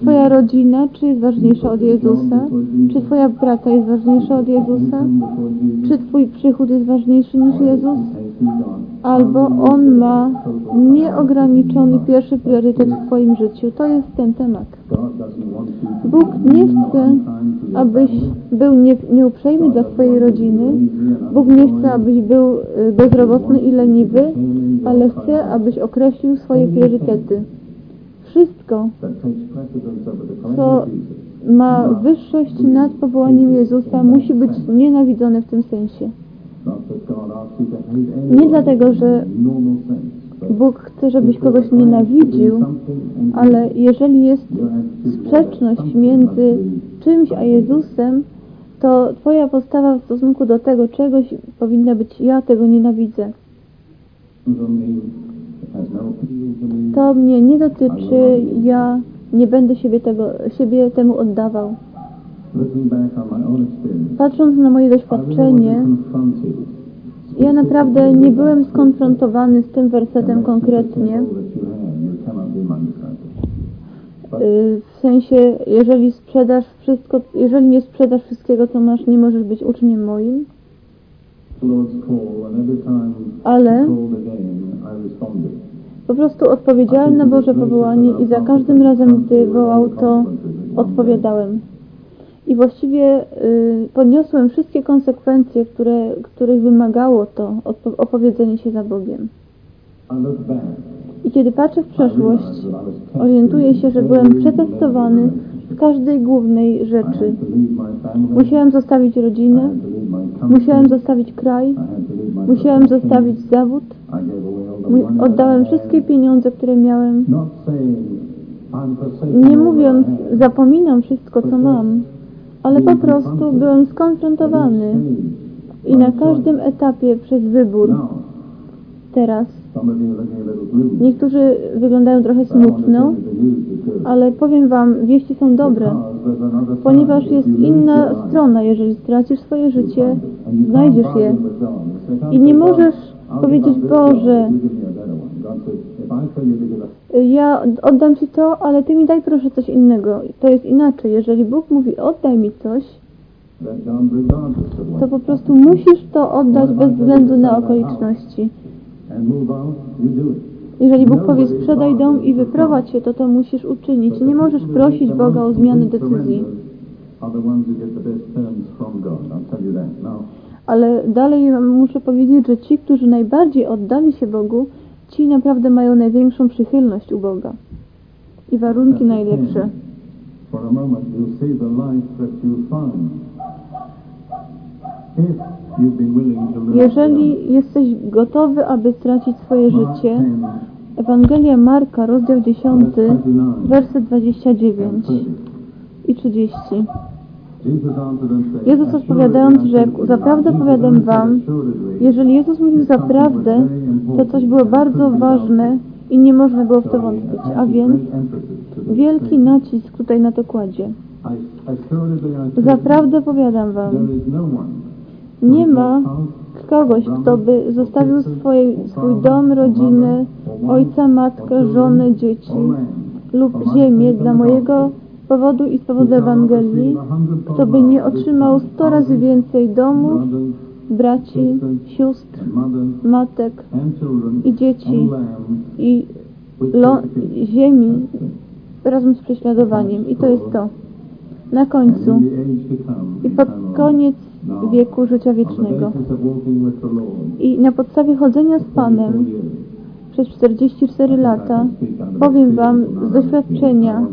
Twoja rodzina, czy jest ważniejsza od Jezusa? Czy Twoja praca jest ważniejsza od Jezusa? Czy Twój przychód jest ważniejszy niż Jezus? Albo On ma nieograniczony pierwszy priorytet w Twoim życiu. To jest ten temat. Bóg nie chce, abyś był nie, nieuprzejmy dla swojej rodziny. Bóg nie chce, abyś był y, bezrobotny i leniwy, ale chce, abyś określił swoje priorytety. Wszystko, co ma wyższość nad powołaniem Jezusa, musi być nienawidzone w tym sensie. Nie dlatego, że Bóg chce, żebyś kogoś nienawidził, ale jeżeli jest sprzeczność między czymś a Jezusem, to Twoja postawa w stosunku do tego czegoś powinna być ja tego nienawidzę. To mnie nie dotyczy, ja nie będę siebie, tego, siebie temu oddawał. Patrząc na moje doświadczenie, ja naprawdę nie byłem skonfrontowany z tym wersetem konkretnie. Y, w sensie, jeżeli sprzedasz wszystko, jeżeli nie sprzedasz wszystkiego, co masz, nie możesz być uczniem moim. Ale po prostu odpowiedziałem na Boże powołanie i za każdym razem, gdy wołał, to odpowiadałem. I właściwie y, podniosłem wszystkie konsekwencje, które, których wymagało to opowiedzenie się za Bogiem. I kiedy patrzę w przeszłość, orientuję się, że byłem przetestowany w każdej głównej rzeczy. Musiałem zostawić rodzinę, musiałem zostawić kraj, musiałem zostawić zawód, oddałem wszystkie pieniądze, które miałem. Nie mówiąc, zapominam wszystko, co mam, ale po prostu byłem skonfrontowany i na każdym etapie przez wybór. Teraz niektórzy wyglądają trochę smutno, ale powiem Wam, wieści są dobre, ponieważ jest inna strona. Jeżeli stracisz swoje życie, znajdziesz je i nie możesz powiedzieć, Boże, ja oddam Ci to, ale Ty mi daj proszę coś innego. To jest inaczej. Jeżeli Bóg mówi, oddaj mi coś, to po prostu musisz to oddać bez względu na okoliczności. Jeżeli Bóg powie sprzedaj dom i wyprowadź się, to to musisz uczynić. Nie możesz prosić Boga o zmianę decyzji. Ale dalej muszę powiedzieć, że ci, którzy najbardziej oddali się Bogu, ci naprawdę mają największą przychylność u Boga. I warunki najlepsze. For a moment, you'll see the life that you find. If you've been willing to lose Jeżeli jesteś gotowy, aby stracić swoje życie, 10, Ewangelia Marka, rozdział 10, verse 29 werset 29 and 30. i 30. Jezus odpowiadając rzekł, zaprawdę powiadam wam, jeżeli Jezus mówił zaprawdę, to coś było bardzo ważne i nie można było w to wątpić. A więc wielki nacisk tutaj na to kładzie. Zaprawdę powiadam wam, nie ma kogoś, kto by zostawił swoje, swój dom, rodzinę, ojca, matkę, żonę, dzieci lub ziemię dla mojego powodu i z powodu Ewangelii, kto by nie otrzymał sto razy więcej domów, braci, sióstr, matek i dzieci i ziemi razem z prześladowaniem. I to jest to. Na końcu i pod koniec wieku życia wiecznego. I na podstawie chodzenia z Panem przez 44 lata powiem Wam z doświadczenia,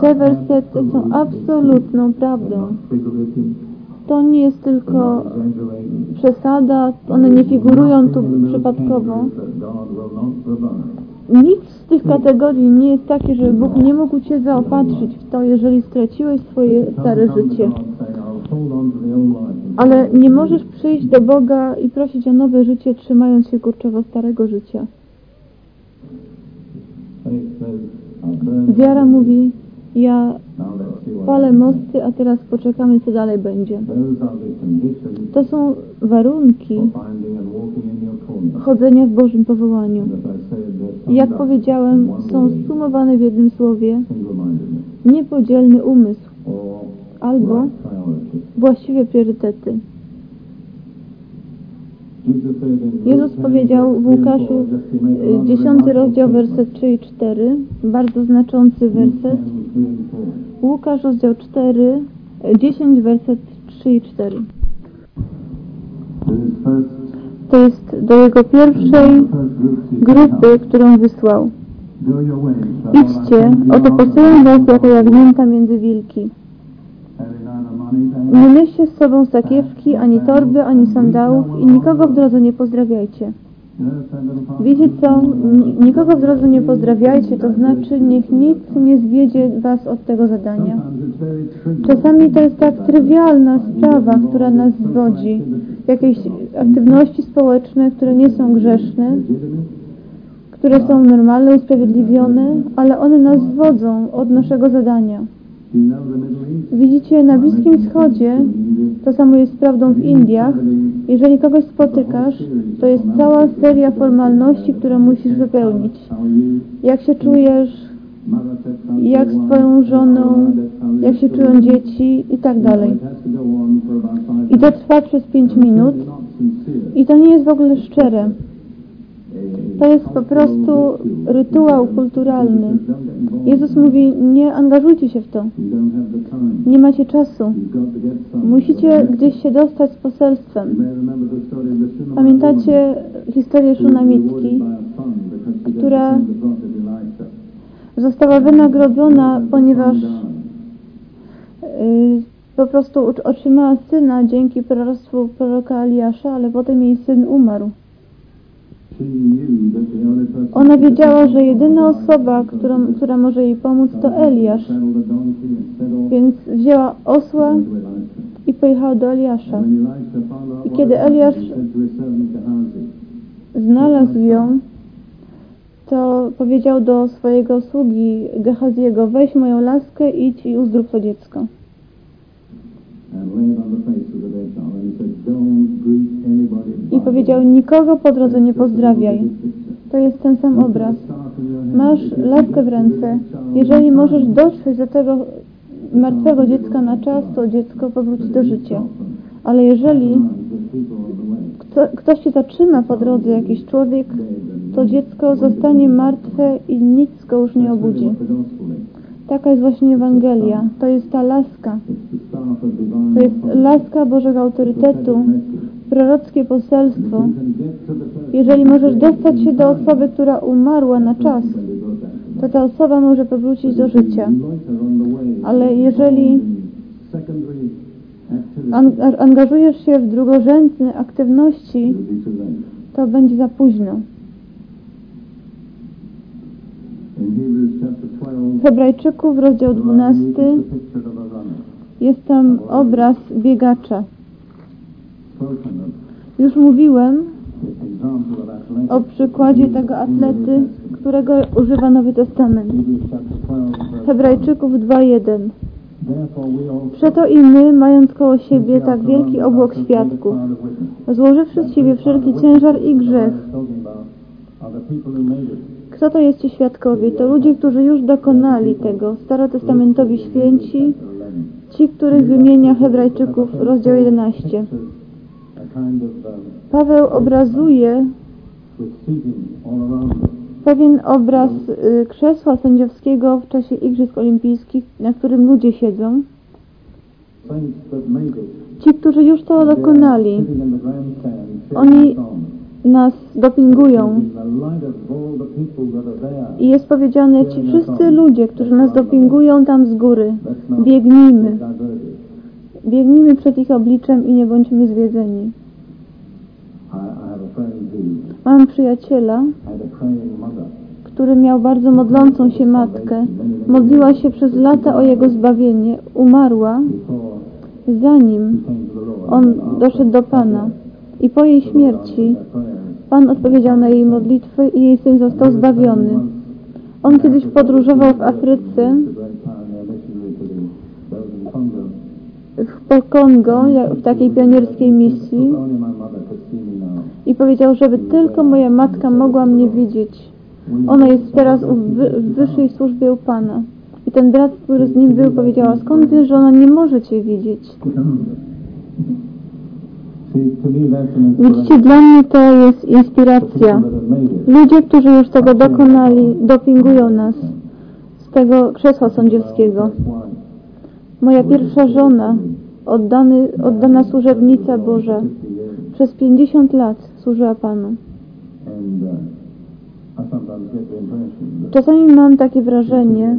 te wersety są absolutną prawdą. To nie jest tylko przesada, one nie figurują tu przypadkowo. Nic z tych kategorii nie jest takie, żeby Bóg nie mógł Cię zaopatrzyć w to, jeżeli straciłeś swoje stare życie. Ale nie możesz przyjść do Boga i prosić o nowe życie, trzymając się kurczowo starego życia. Wiara mówi, ja palę mosty, a teraz poczekamy, co dalej będzie. To są warunki chodzenia w Bożym powołaniu. Jak powiedziałem, są sumowane w jednym słowie niepodzielny umysł albo właściwe priorytety. Jezus powiedział w Łukaszu 10 rozdział werset 3 i 4, bardzo znaczący werset. Łukasz rozdział 4, 10 werset 3 i 4. To jest do jego pierwszej grupy, którą wysłał. Idźcie, oto posyłam was jako jagnięta między wilki. Nie nieście z sobą sakiewki, ani torby, ani sandałów i nikogo w drodze nie pozdrawiajcie. Wiecie co? Nikogo w drodze nie pozdrawiajcie, to znaczy niech nic nie zwiedzie was od tego zadania. Czasami to jest tak trywialna sprawa, która nas zwodzi. Jakieś aktywności społeczne, które nie są grzeszne, które są normalne, usprawiedliwione, ale one nas zwodzą od naszego zadania. Widzicie, na Bliskim Wschodzie, to samo jest prawdą w Indiach, jeżeli kogoś spotykasz, to jest cała seria formalności, które musisz wypełnić. Jak się czujesz, jak z Twoją żoną, jak się czują dzieci i tak dalej. I to trwa przez pięć minut i to nie jest w ogóle szczere. To jest po prostu rytuał kulturalny. Jezus mówi, nie angażujcie się w to. Nie macie czasu. Musicie gdzieś się dostać z poselstwem. Pamiętacie historię Szunamitki, która została wynagrodzona, ponieważ yy, po prostu otrzymała syna dzięki proroctwu proroka Eliasza, ale potem jej syn umarł. Ona wiedziała, że jedyna osoba, którą, która może jej pomóc, to Eliasz. Więc wzięła osła i pojechała do Eliasza. I kiedy Eliasz znalazł ją, to powiedział do swojego sługi Gehaziego, weź moją laskę, idź i uzdrób to dziecko. I powiedział, nikogo po drodze nie pozdrawiaj. To jest ten sam obraz. Masz laskę w ręce. Jeżeli możesz dotrzeć do tego martwego dziecka na czas, to dziecko powróci do życia. Ale jeżeli kto, ktoś cię zatrzyma po drodze, jakiś człowiek, to dziecko zostanie martwe i nic go już nie obudzi. Taka jest właśnie Ewangelia. To jest ta laska. To jest laska Bożego autorytetu, prorockie poselstwo. Jeżeli możesz dostać się do osoby, która umarła na czas, to ta osoba może powrócić do życia. Ale jeżeli an angażujesz się w drugorzędne aktywności, to będzie za późno. W Hebrajczyków, rozdział 12, jest tam obraz biegacza. Już mówiłem o przykładzie tego atlety, którego używa Nowy Testament. Hebrajczyków 2.1 Przeto i my, mając koło siebie tak wielki obłok świadków, złożywszy z siebie wszelki ciężar i grzech, kto to jest ci świadkowie? To ludzie, którzy już dokonali tego. Starotestamentowi święci, ci, których wymienia Hebrajczyków, rozdział 11. Paweł obrazuje pewien obraz y, krzesła sędziowskiego w czasie Igrzysk Olimpijskich, na którym ludzie siedzą. Ci, którzy już to dokonali, oni nas dopingują. I jest powiedziane, ci wszyscy ludzie, którzy nas dopingują tam z góry, biegnijmy. Biegnijmy przed ich obliczem i nie bądźmy zwiedzeni. Mam przyjaciela, który miał bardzo modlącą się matkę. Modliła się przez lata o jego zbawienie. Umarła, zanim on doszedł do Pana. I po jej śmierci Pan odpowiedział na jej modlitwy i jej syn został zbawiony. On kiedyś podróżował w Afryce, w Kongo, w takiej pionierskiej misji i powiedział, żeby tylko moja matka mogła mnie widzieć. Ona jest teraz w wyższej służbie u Pana. I ten brat, który z nim był, powiedziała, skąd wiesz, że ona nie może Cię widzieć? Widzicie, dla mnie to jest inspiracja. Ludzie, którzy już tego dokonali, dopingują nas z tego krzesła sądziowskiego. Moja pierwsza żona, oddany, oddana służebnica Boża, przez 50 lat służyła Panu. Czasami mam takie wrażenie,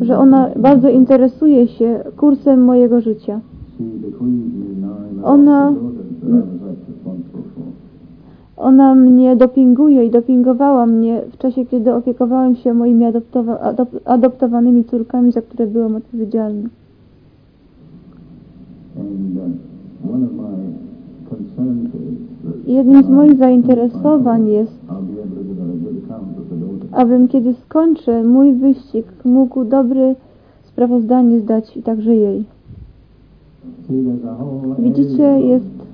że ona bardzo interesuje się kursem mojego życia. Ona ona mnie dopinguje i dopingowała mnie w czasie, kiedy opiekowałem się moimi adoptowa adop adoptowanymi córkami, za które byłam odpowiedzialny. Jednym z moich zainteresowań jest, abym kiedy skończę mój wyścig, mógł dobre sprawozdanie zdać i także jej. Widzicie, jest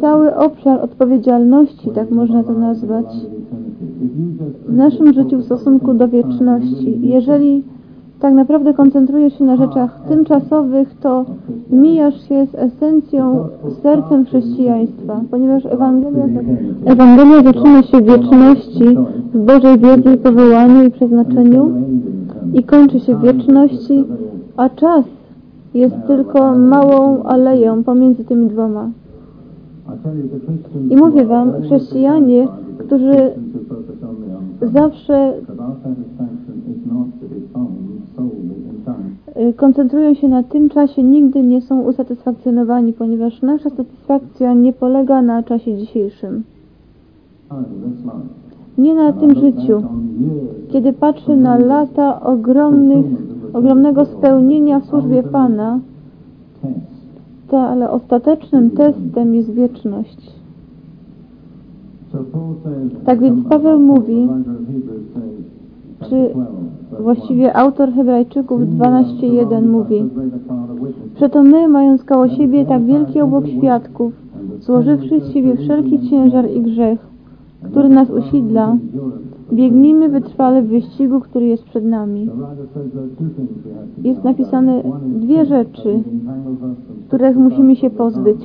cały obszar odpowiedzialności, tak można to nazwać, w naszym życiu w stosunku do wieczności. Jeżeli tak naprawdę koncentrujesz się na rzeczach tymczasowych, to mijasz się z esencją, z sercem chrześcijaństwa, ponieważ Ewangelia, Ewangelia zaczyna się w wieczności, w Bożej wiedzy powołaniu i przeznaczeniu i kończy się w wieczności, a czas jest tylko małą aleją pomiędzy tymi dwoma. I mówię Wam, chrześcijanie, którzy zawsze koncentrują się na tym czasie, nigdy nie są usatysfakcjonowani, ponieważ nasza satysfakcja nie polega na czasie dzisiejszym. Nie na tym życiu. Kiedy patrzę na lata ogromnych ogromnego spełnienia w służbie Pana, to, ale ostatecznym testem jest wieczność. Tak więc Paweł mówi, czy właściwie autor Hebrajczyków 12.1 mówi Przeto my, mając koło siebie tak wielki obok świadków, złożywszy z siebie wszelki ciężar i grzech, który nas usidla, Biegnijmy wytrwale w wyścigu, który jest przed nami. Jest napisane dwie rzeczy, których musimy się pozbyć.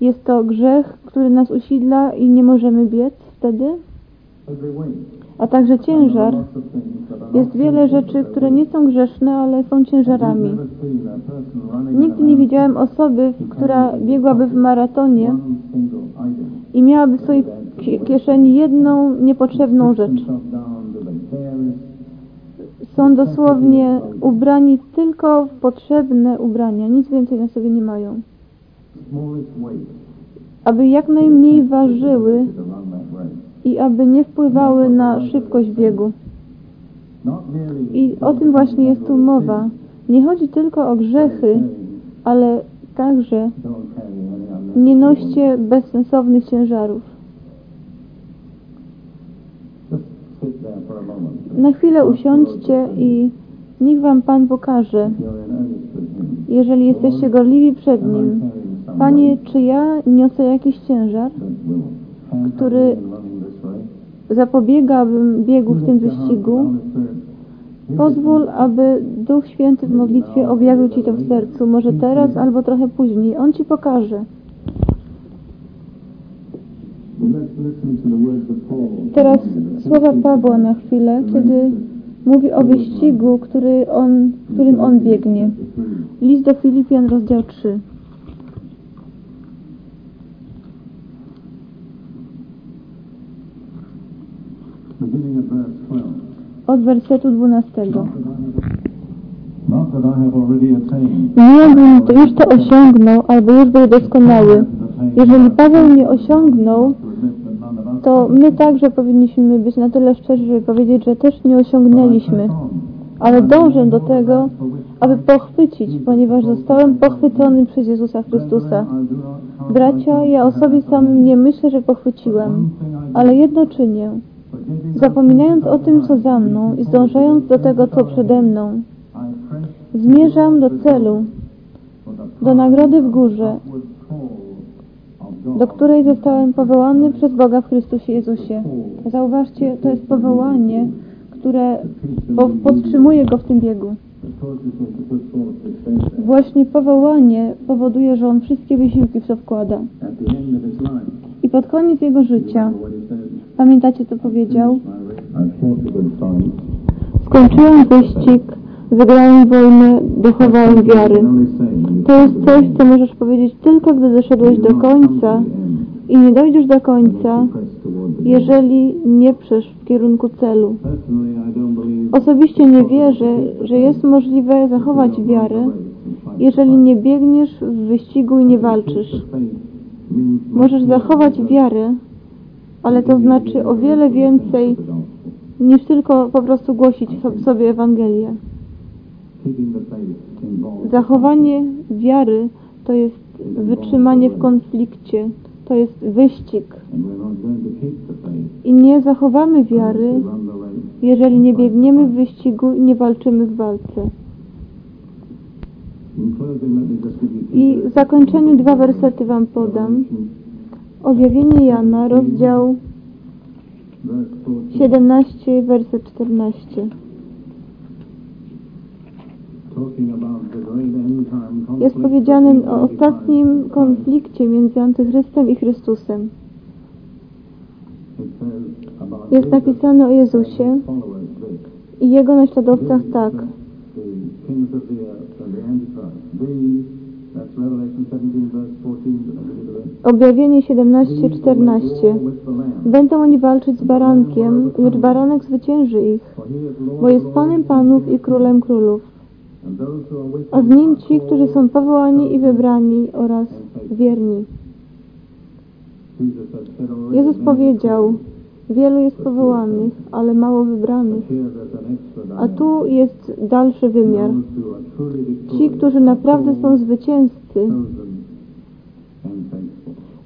Jest to grzech, który nas usidla i nie możemy biec wtedy? A także ciężar. Jest wiele rzeczy, które nie są grzeszne, ale są ciężarami. Nigdy nie widziałem osoby, która biegłaby w maratonie i miałaby w swojej kieszeni jedną niepotrzebną rzecz. Są dosłownie ubrani tylko w potrzebne ubrania, nic więcej na sobie nie mają. Aby jak najmniej ważyły i aby nie wpływały na szybkość biegu. I o tym właśnie jest tu mowa. Nie chodzi tylko o grzechy, ale także nie noście bezsensownych ciężarów. Just sit there for a moment. Na chwilę usiądźcie i niech Wam Pan pokaże, jeżeli jesteście gorliwi przed Nim. Panie, czy ja niosę jakiś ciężar? który? Zapobiega, abym biegł w tym wyścigu? Pozwól, aby Duch Święty w modlitwie objawił Ci to w sercu, może teraz albo trochę później. On Ci pokaże. Let's listen to the words of Paul. Teraz słowa Pawła na chwilę, kiedy mówi o wyścigu, który on, którym on biegnie. List do Filipian, rozdział 3. Beginning at verse 12. Od wersetu 12. Not that I have already attained. Nie abym to już to osiągnął, albo już był doskonały. Jeżeli Paweł nie osiągnął, To my także powinniśmy być na tyle szczerzy, żeby powiedzieć, że też nie osiągnęliśmy. Ale dążę do tego, aby pochwycić, ponieważ zostałem pochwycony przez Jezusa Chrystusa. Bracia, ja o sobie samym nie myślę, że pochwyciłem, ale jedno czynię. Zapominając o tym, co za mną i zdążając do tego, co przede mną, zmierzam do celu, do nagrody w górze, do której zostałem powołany przez Boga w Chrystusie Jezusie. Zauważcie, to jest powołanie, które po- podtrzymuje go w tym biegu. Właśnie powołanie powoduje, że on wszystkie wysiłki w to wkłada. I pod koniec jego życia, pamiętacie co powiedział? Skończyłem wyścig, wygrałem wojnę, dochowałem wiary. To jest coś, co możesz powiedzieć tylko, gdy doszedłeś do końca i nie dojdziesz do końca, jeżeli nie przesz w kierunku celu. Osobiście nie wierzę, że jest możliwe zachować wiarę, jeżeli nie biegniesz w wyścigu i nie walczysz. Możesz zachować wiarę, ale to znaczy o wiele więcej niż tylko po prostu głosić so- sobie Ewangelię. Zachowanie wiary to jest wytrzymanie w konflikcie, to jest wyścig. I nie zachowamy wiary, jeżeli nie biegniemy w wyścigu i nie walczymy w walce. I w zakończeniu dwa wersety Wam podam. Objawienie Jana, rozdział Verse 14, 17, werset 14. Jest powiedziane o ostatnim konflikcie między Antychrystem i Chrystusem. Jest napisane o Jezusie i jego naśladowcach tak. The kings of the earth and the Antichrist. These, that's Revelation 17, verse 14 to the end of it. Objawienie These will make 17:14. war with the Lamb. Będą oni walczyć z barankiem, lecz baranek zwycięży ich, bo jest Panem panów i królem królów. A z nim ci, którzy są powołani i wybrani oraz wierni. Jezus powiedział, wielu jest powołanych, ale mało wybranych. A tu jest dalszy wymiar. Ci, którzy naprawdę są zwycięzcy,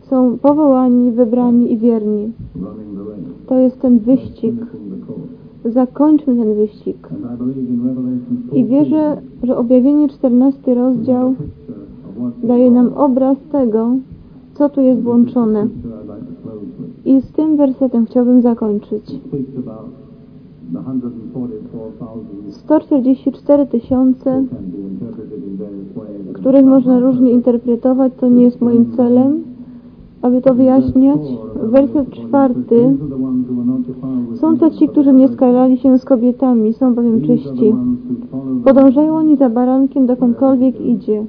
są powołani, wybrani i wierni. To jest ten wyścig. Zakończmy ten wyścig. I believe in Revelation 14, I wierzę, że objawienie 14 rozdział daje nam obraz tego, co tu jest włączone. I z tym wersetem chciałbym zakończyć. It speaks about the 144,000 144 tysiące, których można różnie interpretować, to nie jest moim celem. Aby to wyjaśniać, werset czwarty. Są to ci, którzy nie skarali się z kobietami, są bowiem czyści. Podążają oni za barankiem, dokądkolwiek idzie.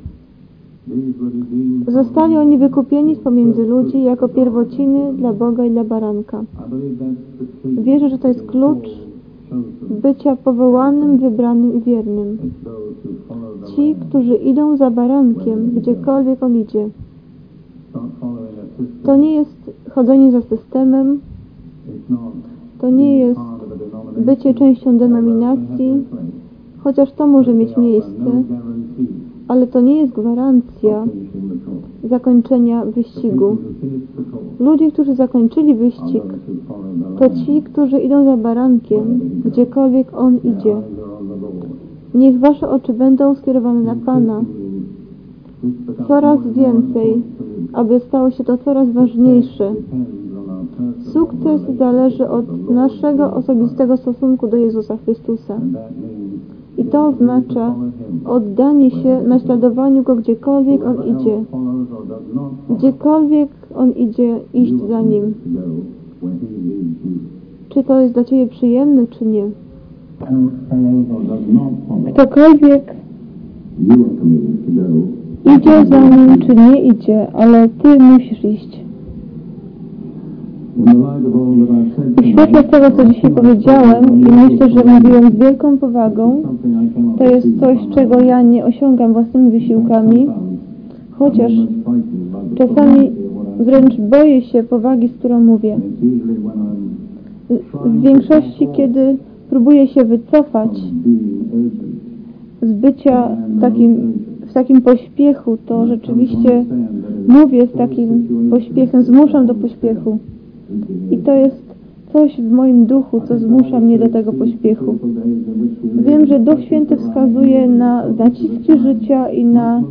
Zostali oni wykupieni z pomiędzy ludzi jako pierwociny dla Boga i dla baranka. Wierzę, że to jest klucz bycia powołanym, wybranym i wiernym. Ci, którzy idą za barankiem, gdziekolwiek on idzie. To nie jest chodzenie za systemem, to nie jest bycie częścią denominacji, chociaż to może mieć miejsce, ale to nie jest gwarancja zakończenia wyścigu. Ludzie, którzy zakończyli wyścig, to ci, którzy idą za barankiem, gdziekolwiek on idzie. Niech wasze oczy będą skierowane na Pana. Coraz więcej, aby stało się to coraz ważniejsze. Sukces zależy od naszego osobistego stosunku do Jezusa Chrystusa. I to oznacza oddanie się naśladowaniu Go gdziekolwiek On idzie. Gdziekolwiek On idzie, iść za Nim. Czy to jest dla Ciebie przyjemne, czy nie? Ktokolwiek idzie za Nim, czy nie idzie, ale Ty musisz iść. W świetle tego, co dzisiaj powiedziałem i myślę, że mówiłem z wielką powagą, to jest coś, czego ja nie osiągam własnymi wysiłkami, chociaż czasami wręcz boję się powagi, z którą mówię. W większości, kiedy próbuję się wycofać z bycia takim, w takim pośpiechu, to rzeczywiście mówię z takim pośpiechem, zmuszam do pośpiechu. I to jest coś w moim duchu, co zmusza mnie do tego pośpiechu. Wiem, że Duch Święty wskazuje na naciski życia i na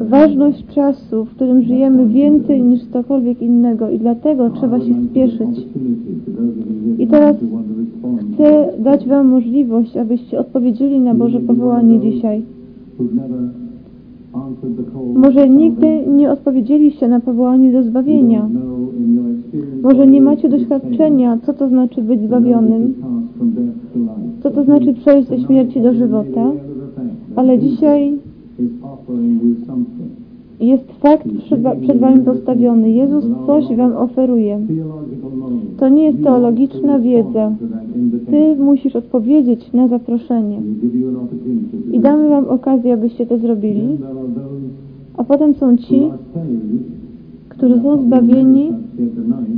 ważność czasu, w którym żyjemy więcej niż cokolwiek innego i dlatego trzeba się spieszyć. I teraz chcę dać Wam możliwość, abyście odpowiedzieli na Boże powołanie dzisiaj. Może nigdy nie odpowiedzieliście na powołanie do zbawienia. Może nie macie doświadczenia, co to znaczy być zbawionym, co to znaczy przejść ze śmierci do żywota, ale dzisiaj jest fakt przed Wami postawiony. Jezus coś Wam oferuje. To nie jest teologiczna wiedza. Ty musisz odpowiedzieć na zaproszenie. I damy Wam okazję, abyście to zrobili. A potem są ci, którzy są zbawieni.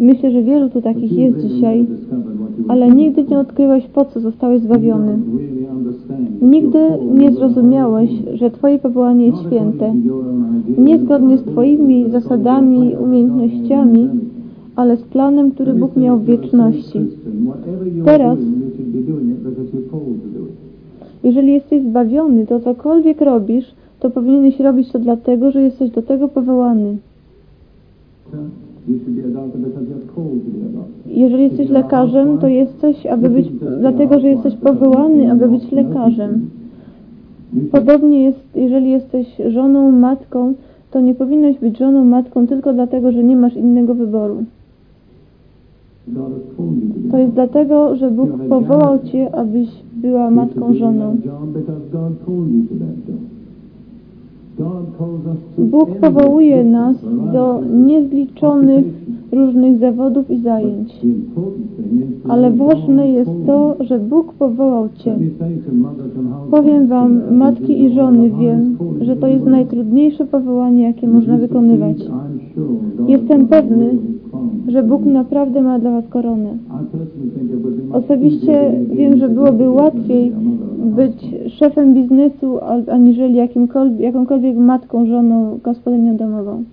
Myślę, że wielu tu takich jest dzisiaj, ale nigdy nie odkryłeś, po co zostałeś zbawiony. Nigdy nie zrozumiałeś, że Twoje powołanie jest święte. Niezgodnie z Twoimi zasadami i umiejętnościami, ale z planem, który Bóg miał w wieczności. Teraz, jeżeli jesteś zbawiony, to cokolwiek robisz, to powinieneś robić to dlatego, że jesteś do tego powołany. Jeżeli jesteś lekarzem, to jesteś, aby być, dlatego, że jesteś powołany, aby być lekarzem. Podobnie jest, jeżeli jesteś żoną, matką, to nie powinnaś być żoną, matką tylko dlatego, że nie masz innego wyboru. To jest dlatego, że Bóg powołał Cię, abyś była matką, żoną. Bóg powołuje nas do niezliczonych różnych zawodów i zajęć. Ale ważne jest to, że Bóg powołał Cię. Powiem Wam, matki i żony, wiem, że to jest najtrudniejsze powołanie, jakie można wykonywać. Jestem pewny, że Bóg naprawdę ma dla Was koronę. Osobiście wiem, że byłoby łatwiej być szefem biznesu, aniżeli jakąkolwiek matką, żoną, gospodynią domową.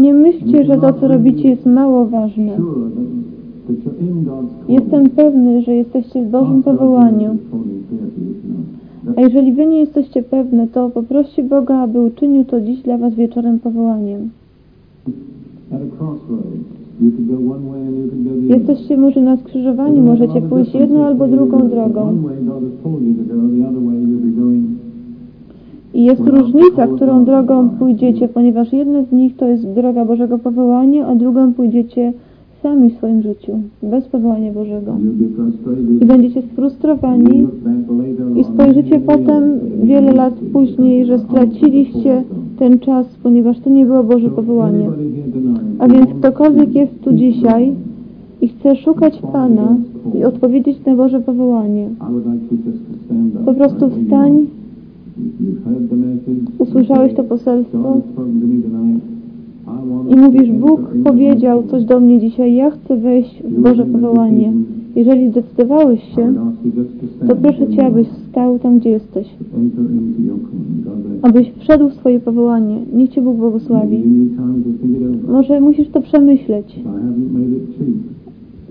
Nie myślcie, że to, co robicie, jest mało ważne. Jestem pewny, że jesteście w Bożym powołaniu. A jeżeli Wy nie jesteście pewne, to poproście Boga, aby uczynił to dziś dla Was wieczorem powołaniem. Jesteście może na skrzyżowaniu, możecie pójść jedną albo drugą drogą. I jest różnica, którą drogą pójdziecie, ponieważ jedna z nich to jest droga Bożego powołania, a drugą pójdziecie sami w swoim życiu, bez powołania Bożego. I będziecie sfrustrowani i spojrzycie potem wiele lat później, że straciliście ten czas, ponieważ to nie było Boże powołanie. A więc ktokolwiek jest tu dzisiaj i chce szukać Pana i odpowiedzieć na Boże powołanie, po prostu wstań, usłyszałeś to poselstwo. I mówisz, Bóg powiedział coś do mnie dzisiaj, ja chcę wejść w Boże powołanie. Jeżeli zdecydowałeś się, to proszę Cię, abyś are. wstał tam, gdzie jesteś, abyś wszedł w swoje powołanie. Niech Cię Bóg błogosławi. Może musisz to przemyśleć,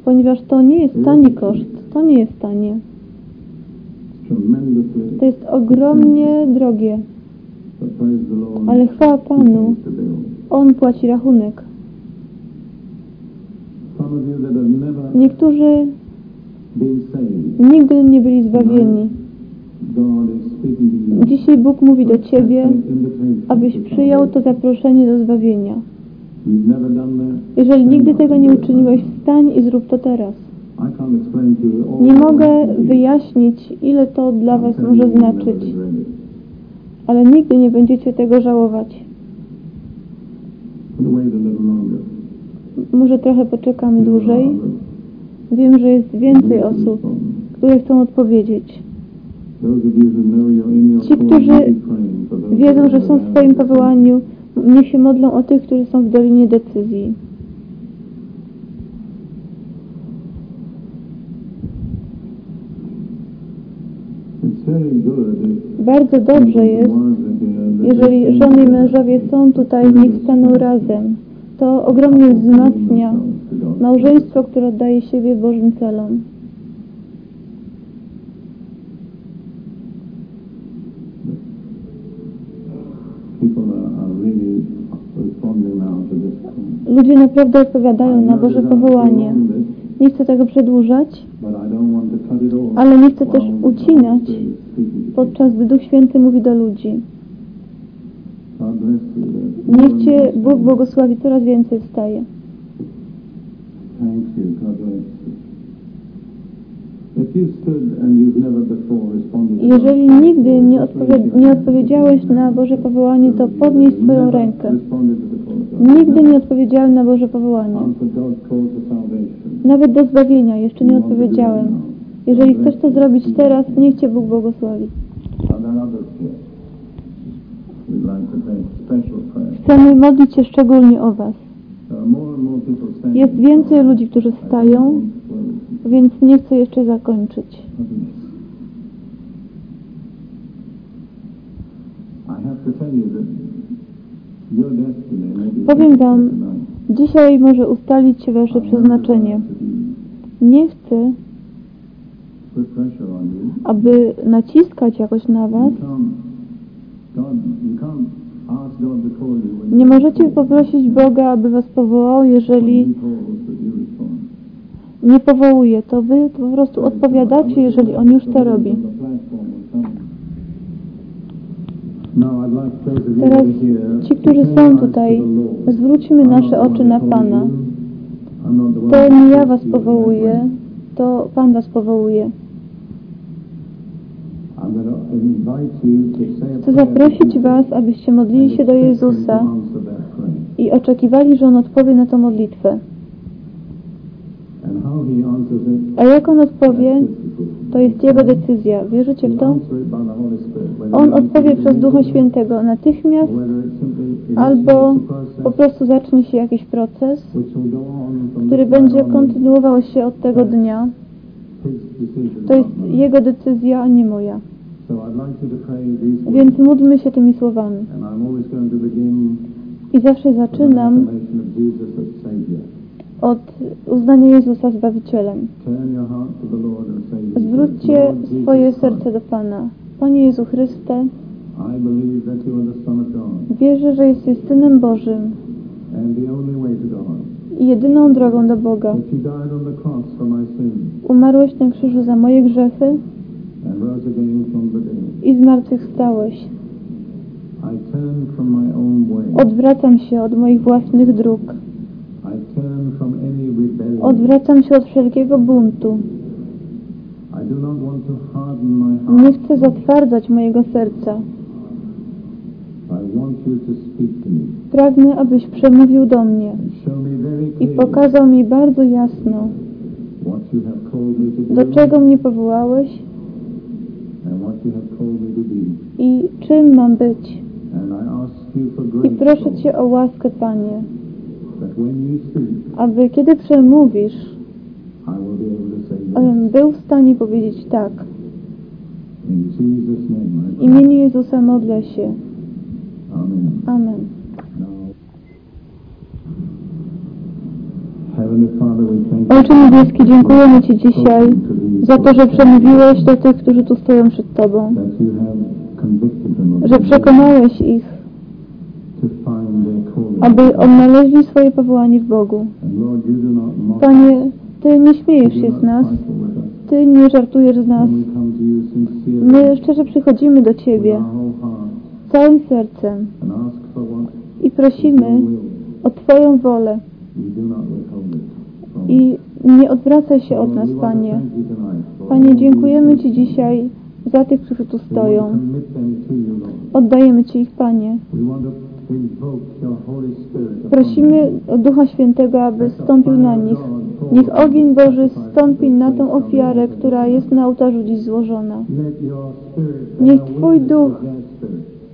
ponieważ to nie jest tani koszt, to nie jest tanie. To jest ogromnie drogie, ale chwała Panu. On płaci rachunek. Niektórzy nigdy nie byli zbawieni. You. Dzisiaj Bóg mówi do Ciebie, abyś przyjął to zaproszenie do zbawienia. Jeżeli nigdy tego nie uczyniłeś, wstań i zrób to teraz. Nie mogę wyjaśnić, ile to dla Was może znaczyć, ale nigdy nie będziecie tego żałować. Może trochę poczekamy dłużej. Wiem, że jest więcej osób, które chcą odpowiedzieć. Ci, którzy Wiedzą, że są w swoim powołaniu. Niech się modlą o tych, którzy są w Dolinie Decyzji. It's very good if Bardzo dobrze jest, jeżeli żony i mężowie są tutaj, niech staną razem. To ogromnie wzmacnia małżeństwo, które oddaje siebie Bożym celom. Ludzie naprawdę odpowiadają na Boże powołanie. Nie chcę tego przedłużać, ale nie chcę też ucinać, podczas gdy Duch Święty mówi do ludzi. Niech Cię Bóg błogosławi, coraz więcej wstaje. Thank you. If you stood and you've never before responded to Jeżeli nigdy nie, nie odpowiedziałeś na Boże powołanie, to podnieś swoją rękę. Nigdy nie odpowiedziałem na Boże powołanie. Nawet do zbawienia jeszcze nie odpowiedziałem. Jeżeli chcesz to zrobić teraz, niech Cię Bóg błogosławi. Chcemy modlić się szczególnie o Was. Jest więcej ludzi, którzy I więc nie chcę jeszcze zakończyć. Powiem wam. Dzisiaj może ustalić się Wasze przeznaczenie. Nie chcę, aby naciskać jakoś na Was. Nie możecie poprosić Boga, aby Was powołał, jeżeli He calls that you respond. Nie powołuje. To Wy po prostu odpowiadacie, jeżeli On już to robi. Teraz ci, którzy są tutaj, zwróćmy nasze oczy na Pana. To nie ja Was powołuję, to Pan Was powołuje. Chcę zaprosić Was, abyście modlili się do Jezusa i oczekiwali, że On odpowie na tę modlitwę. A jak On odpowie, to jest Jego decyzja. Wierzycie w to? On odpowie przez Ducha Świętego natychmiast, albo po prostu zacznie się jakiś proces, który będzie kontynuował się od tego dnia. To jest Jego decyzja, a nie moja. Więc módlmy się tymi słowami. I zawsze zaczynam od uznania Jezusa Zbawicielem. Zwróćcie swoje serce do Pana. Panie Jezu Chryste, wierzę, że jesteś Synem Bożym i jedyną drogą do Boga. Umarłeś na krzyżu za moje grzechy i zmartwychwstałeś. Odwracam się od moich własnych dróg. Odwracam się od wszelkiego buntu. Nie chcę zatwardzać mojego serca. Pragnę, abyś przemówił do mnie i pokazał mi bardzo jasno, do czego mnie powołałeś i czym mam być. I proszę Cię o łaskę, Panie, that when you speak, aby kiedy przemówisz, abym był w stanie powiedzieć tak. W imieniu Jezusa modlę się. Amen. Ojcze Niebieski, dziękujemy Ci dzisiaj za to, że przemówiłeś do tych, którzy tu stoją przed Tobą, że przekonałeś ich, aby odnaleźli swoje powołanie w Bogu. Panie, Ty nie śmiejesz się z nas. Ty nie żartujesz z nas. My szczerze przychodzimy do Ciebie całym sercem i prosimy o Twoją wolę i nie odwracaj się od nas, Panie. Panie, dziękujemy Ci dzisiaj za tych, którzy tu stoją. Oddajemy Ci ich, Panie. Prosimy o Ducha Świętego, aby stąpił na nich. Niech ogień Boży stąpi na tą ofiarę, która jest na ołtarzu dziś złożona. Niech Twój duch.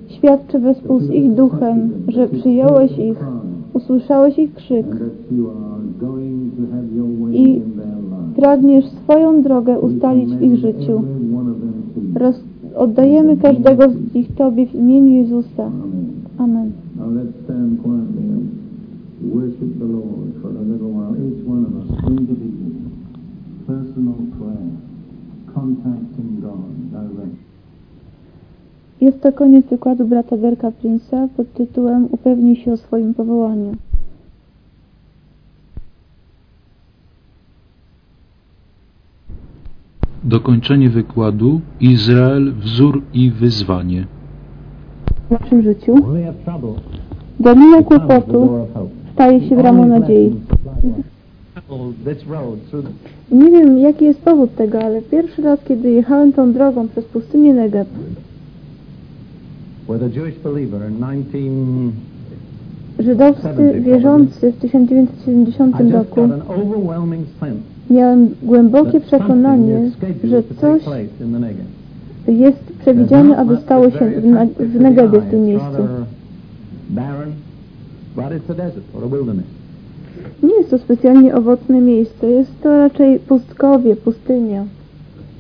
Świadczy wespół z ich duchem, że przyjąłeś ich, usłyszałeś ich krzyk I pragniesz swoją drogę ustalić w ich życiu. Roz oddajemy każdego z nich Tobie w imieniu Jezusa. Amen. Now let's stand quietly and worship the Lord for a little while. Each one of us individually. Personal prayer. Contacting God direct. Jest to koniec wykładu brata Derka Prince'a pod tytułem Upewnij się o swoim powołaniu. Dokończenie wykładu Izrael wzór i wyzwanie. W naszym życiu Dolina kłopotu. staje się bramą nadziei. Nie wiem jaki jest powód tego, ale pierwszy raz kiedy jechałem tą drogą przez pustynię 19 żydowscy wierzący w 1970 I just roku miałem głębokie przekonanie, że coś jest przewidziane, aby stało się w, Na- w Negewie, w tym miejscu. Barren, but it's a desert or a wilderness. Nie jest to specjalnie owocne miejsce, jest to raczej pustkowie, pustynia.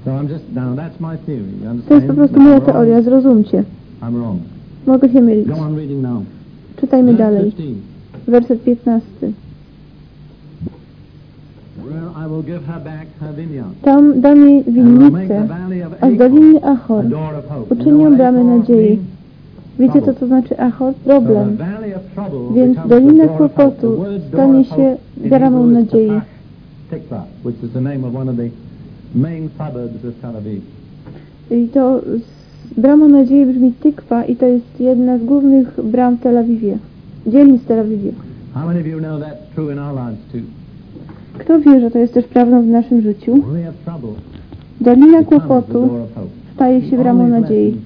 So I'm just now that's my theory. You To understand? jest po prostu moja teoria, zrozumcie. I'm wrong. Mogę się mylić. Go on reading now. Czytajmy Verse dalej. 15. Werset 15. Where I will give her back her vineyard. Tam dam jej winnicę, a z doliny Achor uczynię bramę nadziei. Wiecie co to znaczy Achor? Problem. Więc dolina kłopotu stanie się bramą nadziei. I to brama nadziei brzmi Tykwa i to jest jedna z głównych bram w Tel Awiwie. Dzielnic Tel Awiwie. Kto wie, że to jest też prawdą w naszym życiu? Dolina kłopotu staje się bramą nadziei.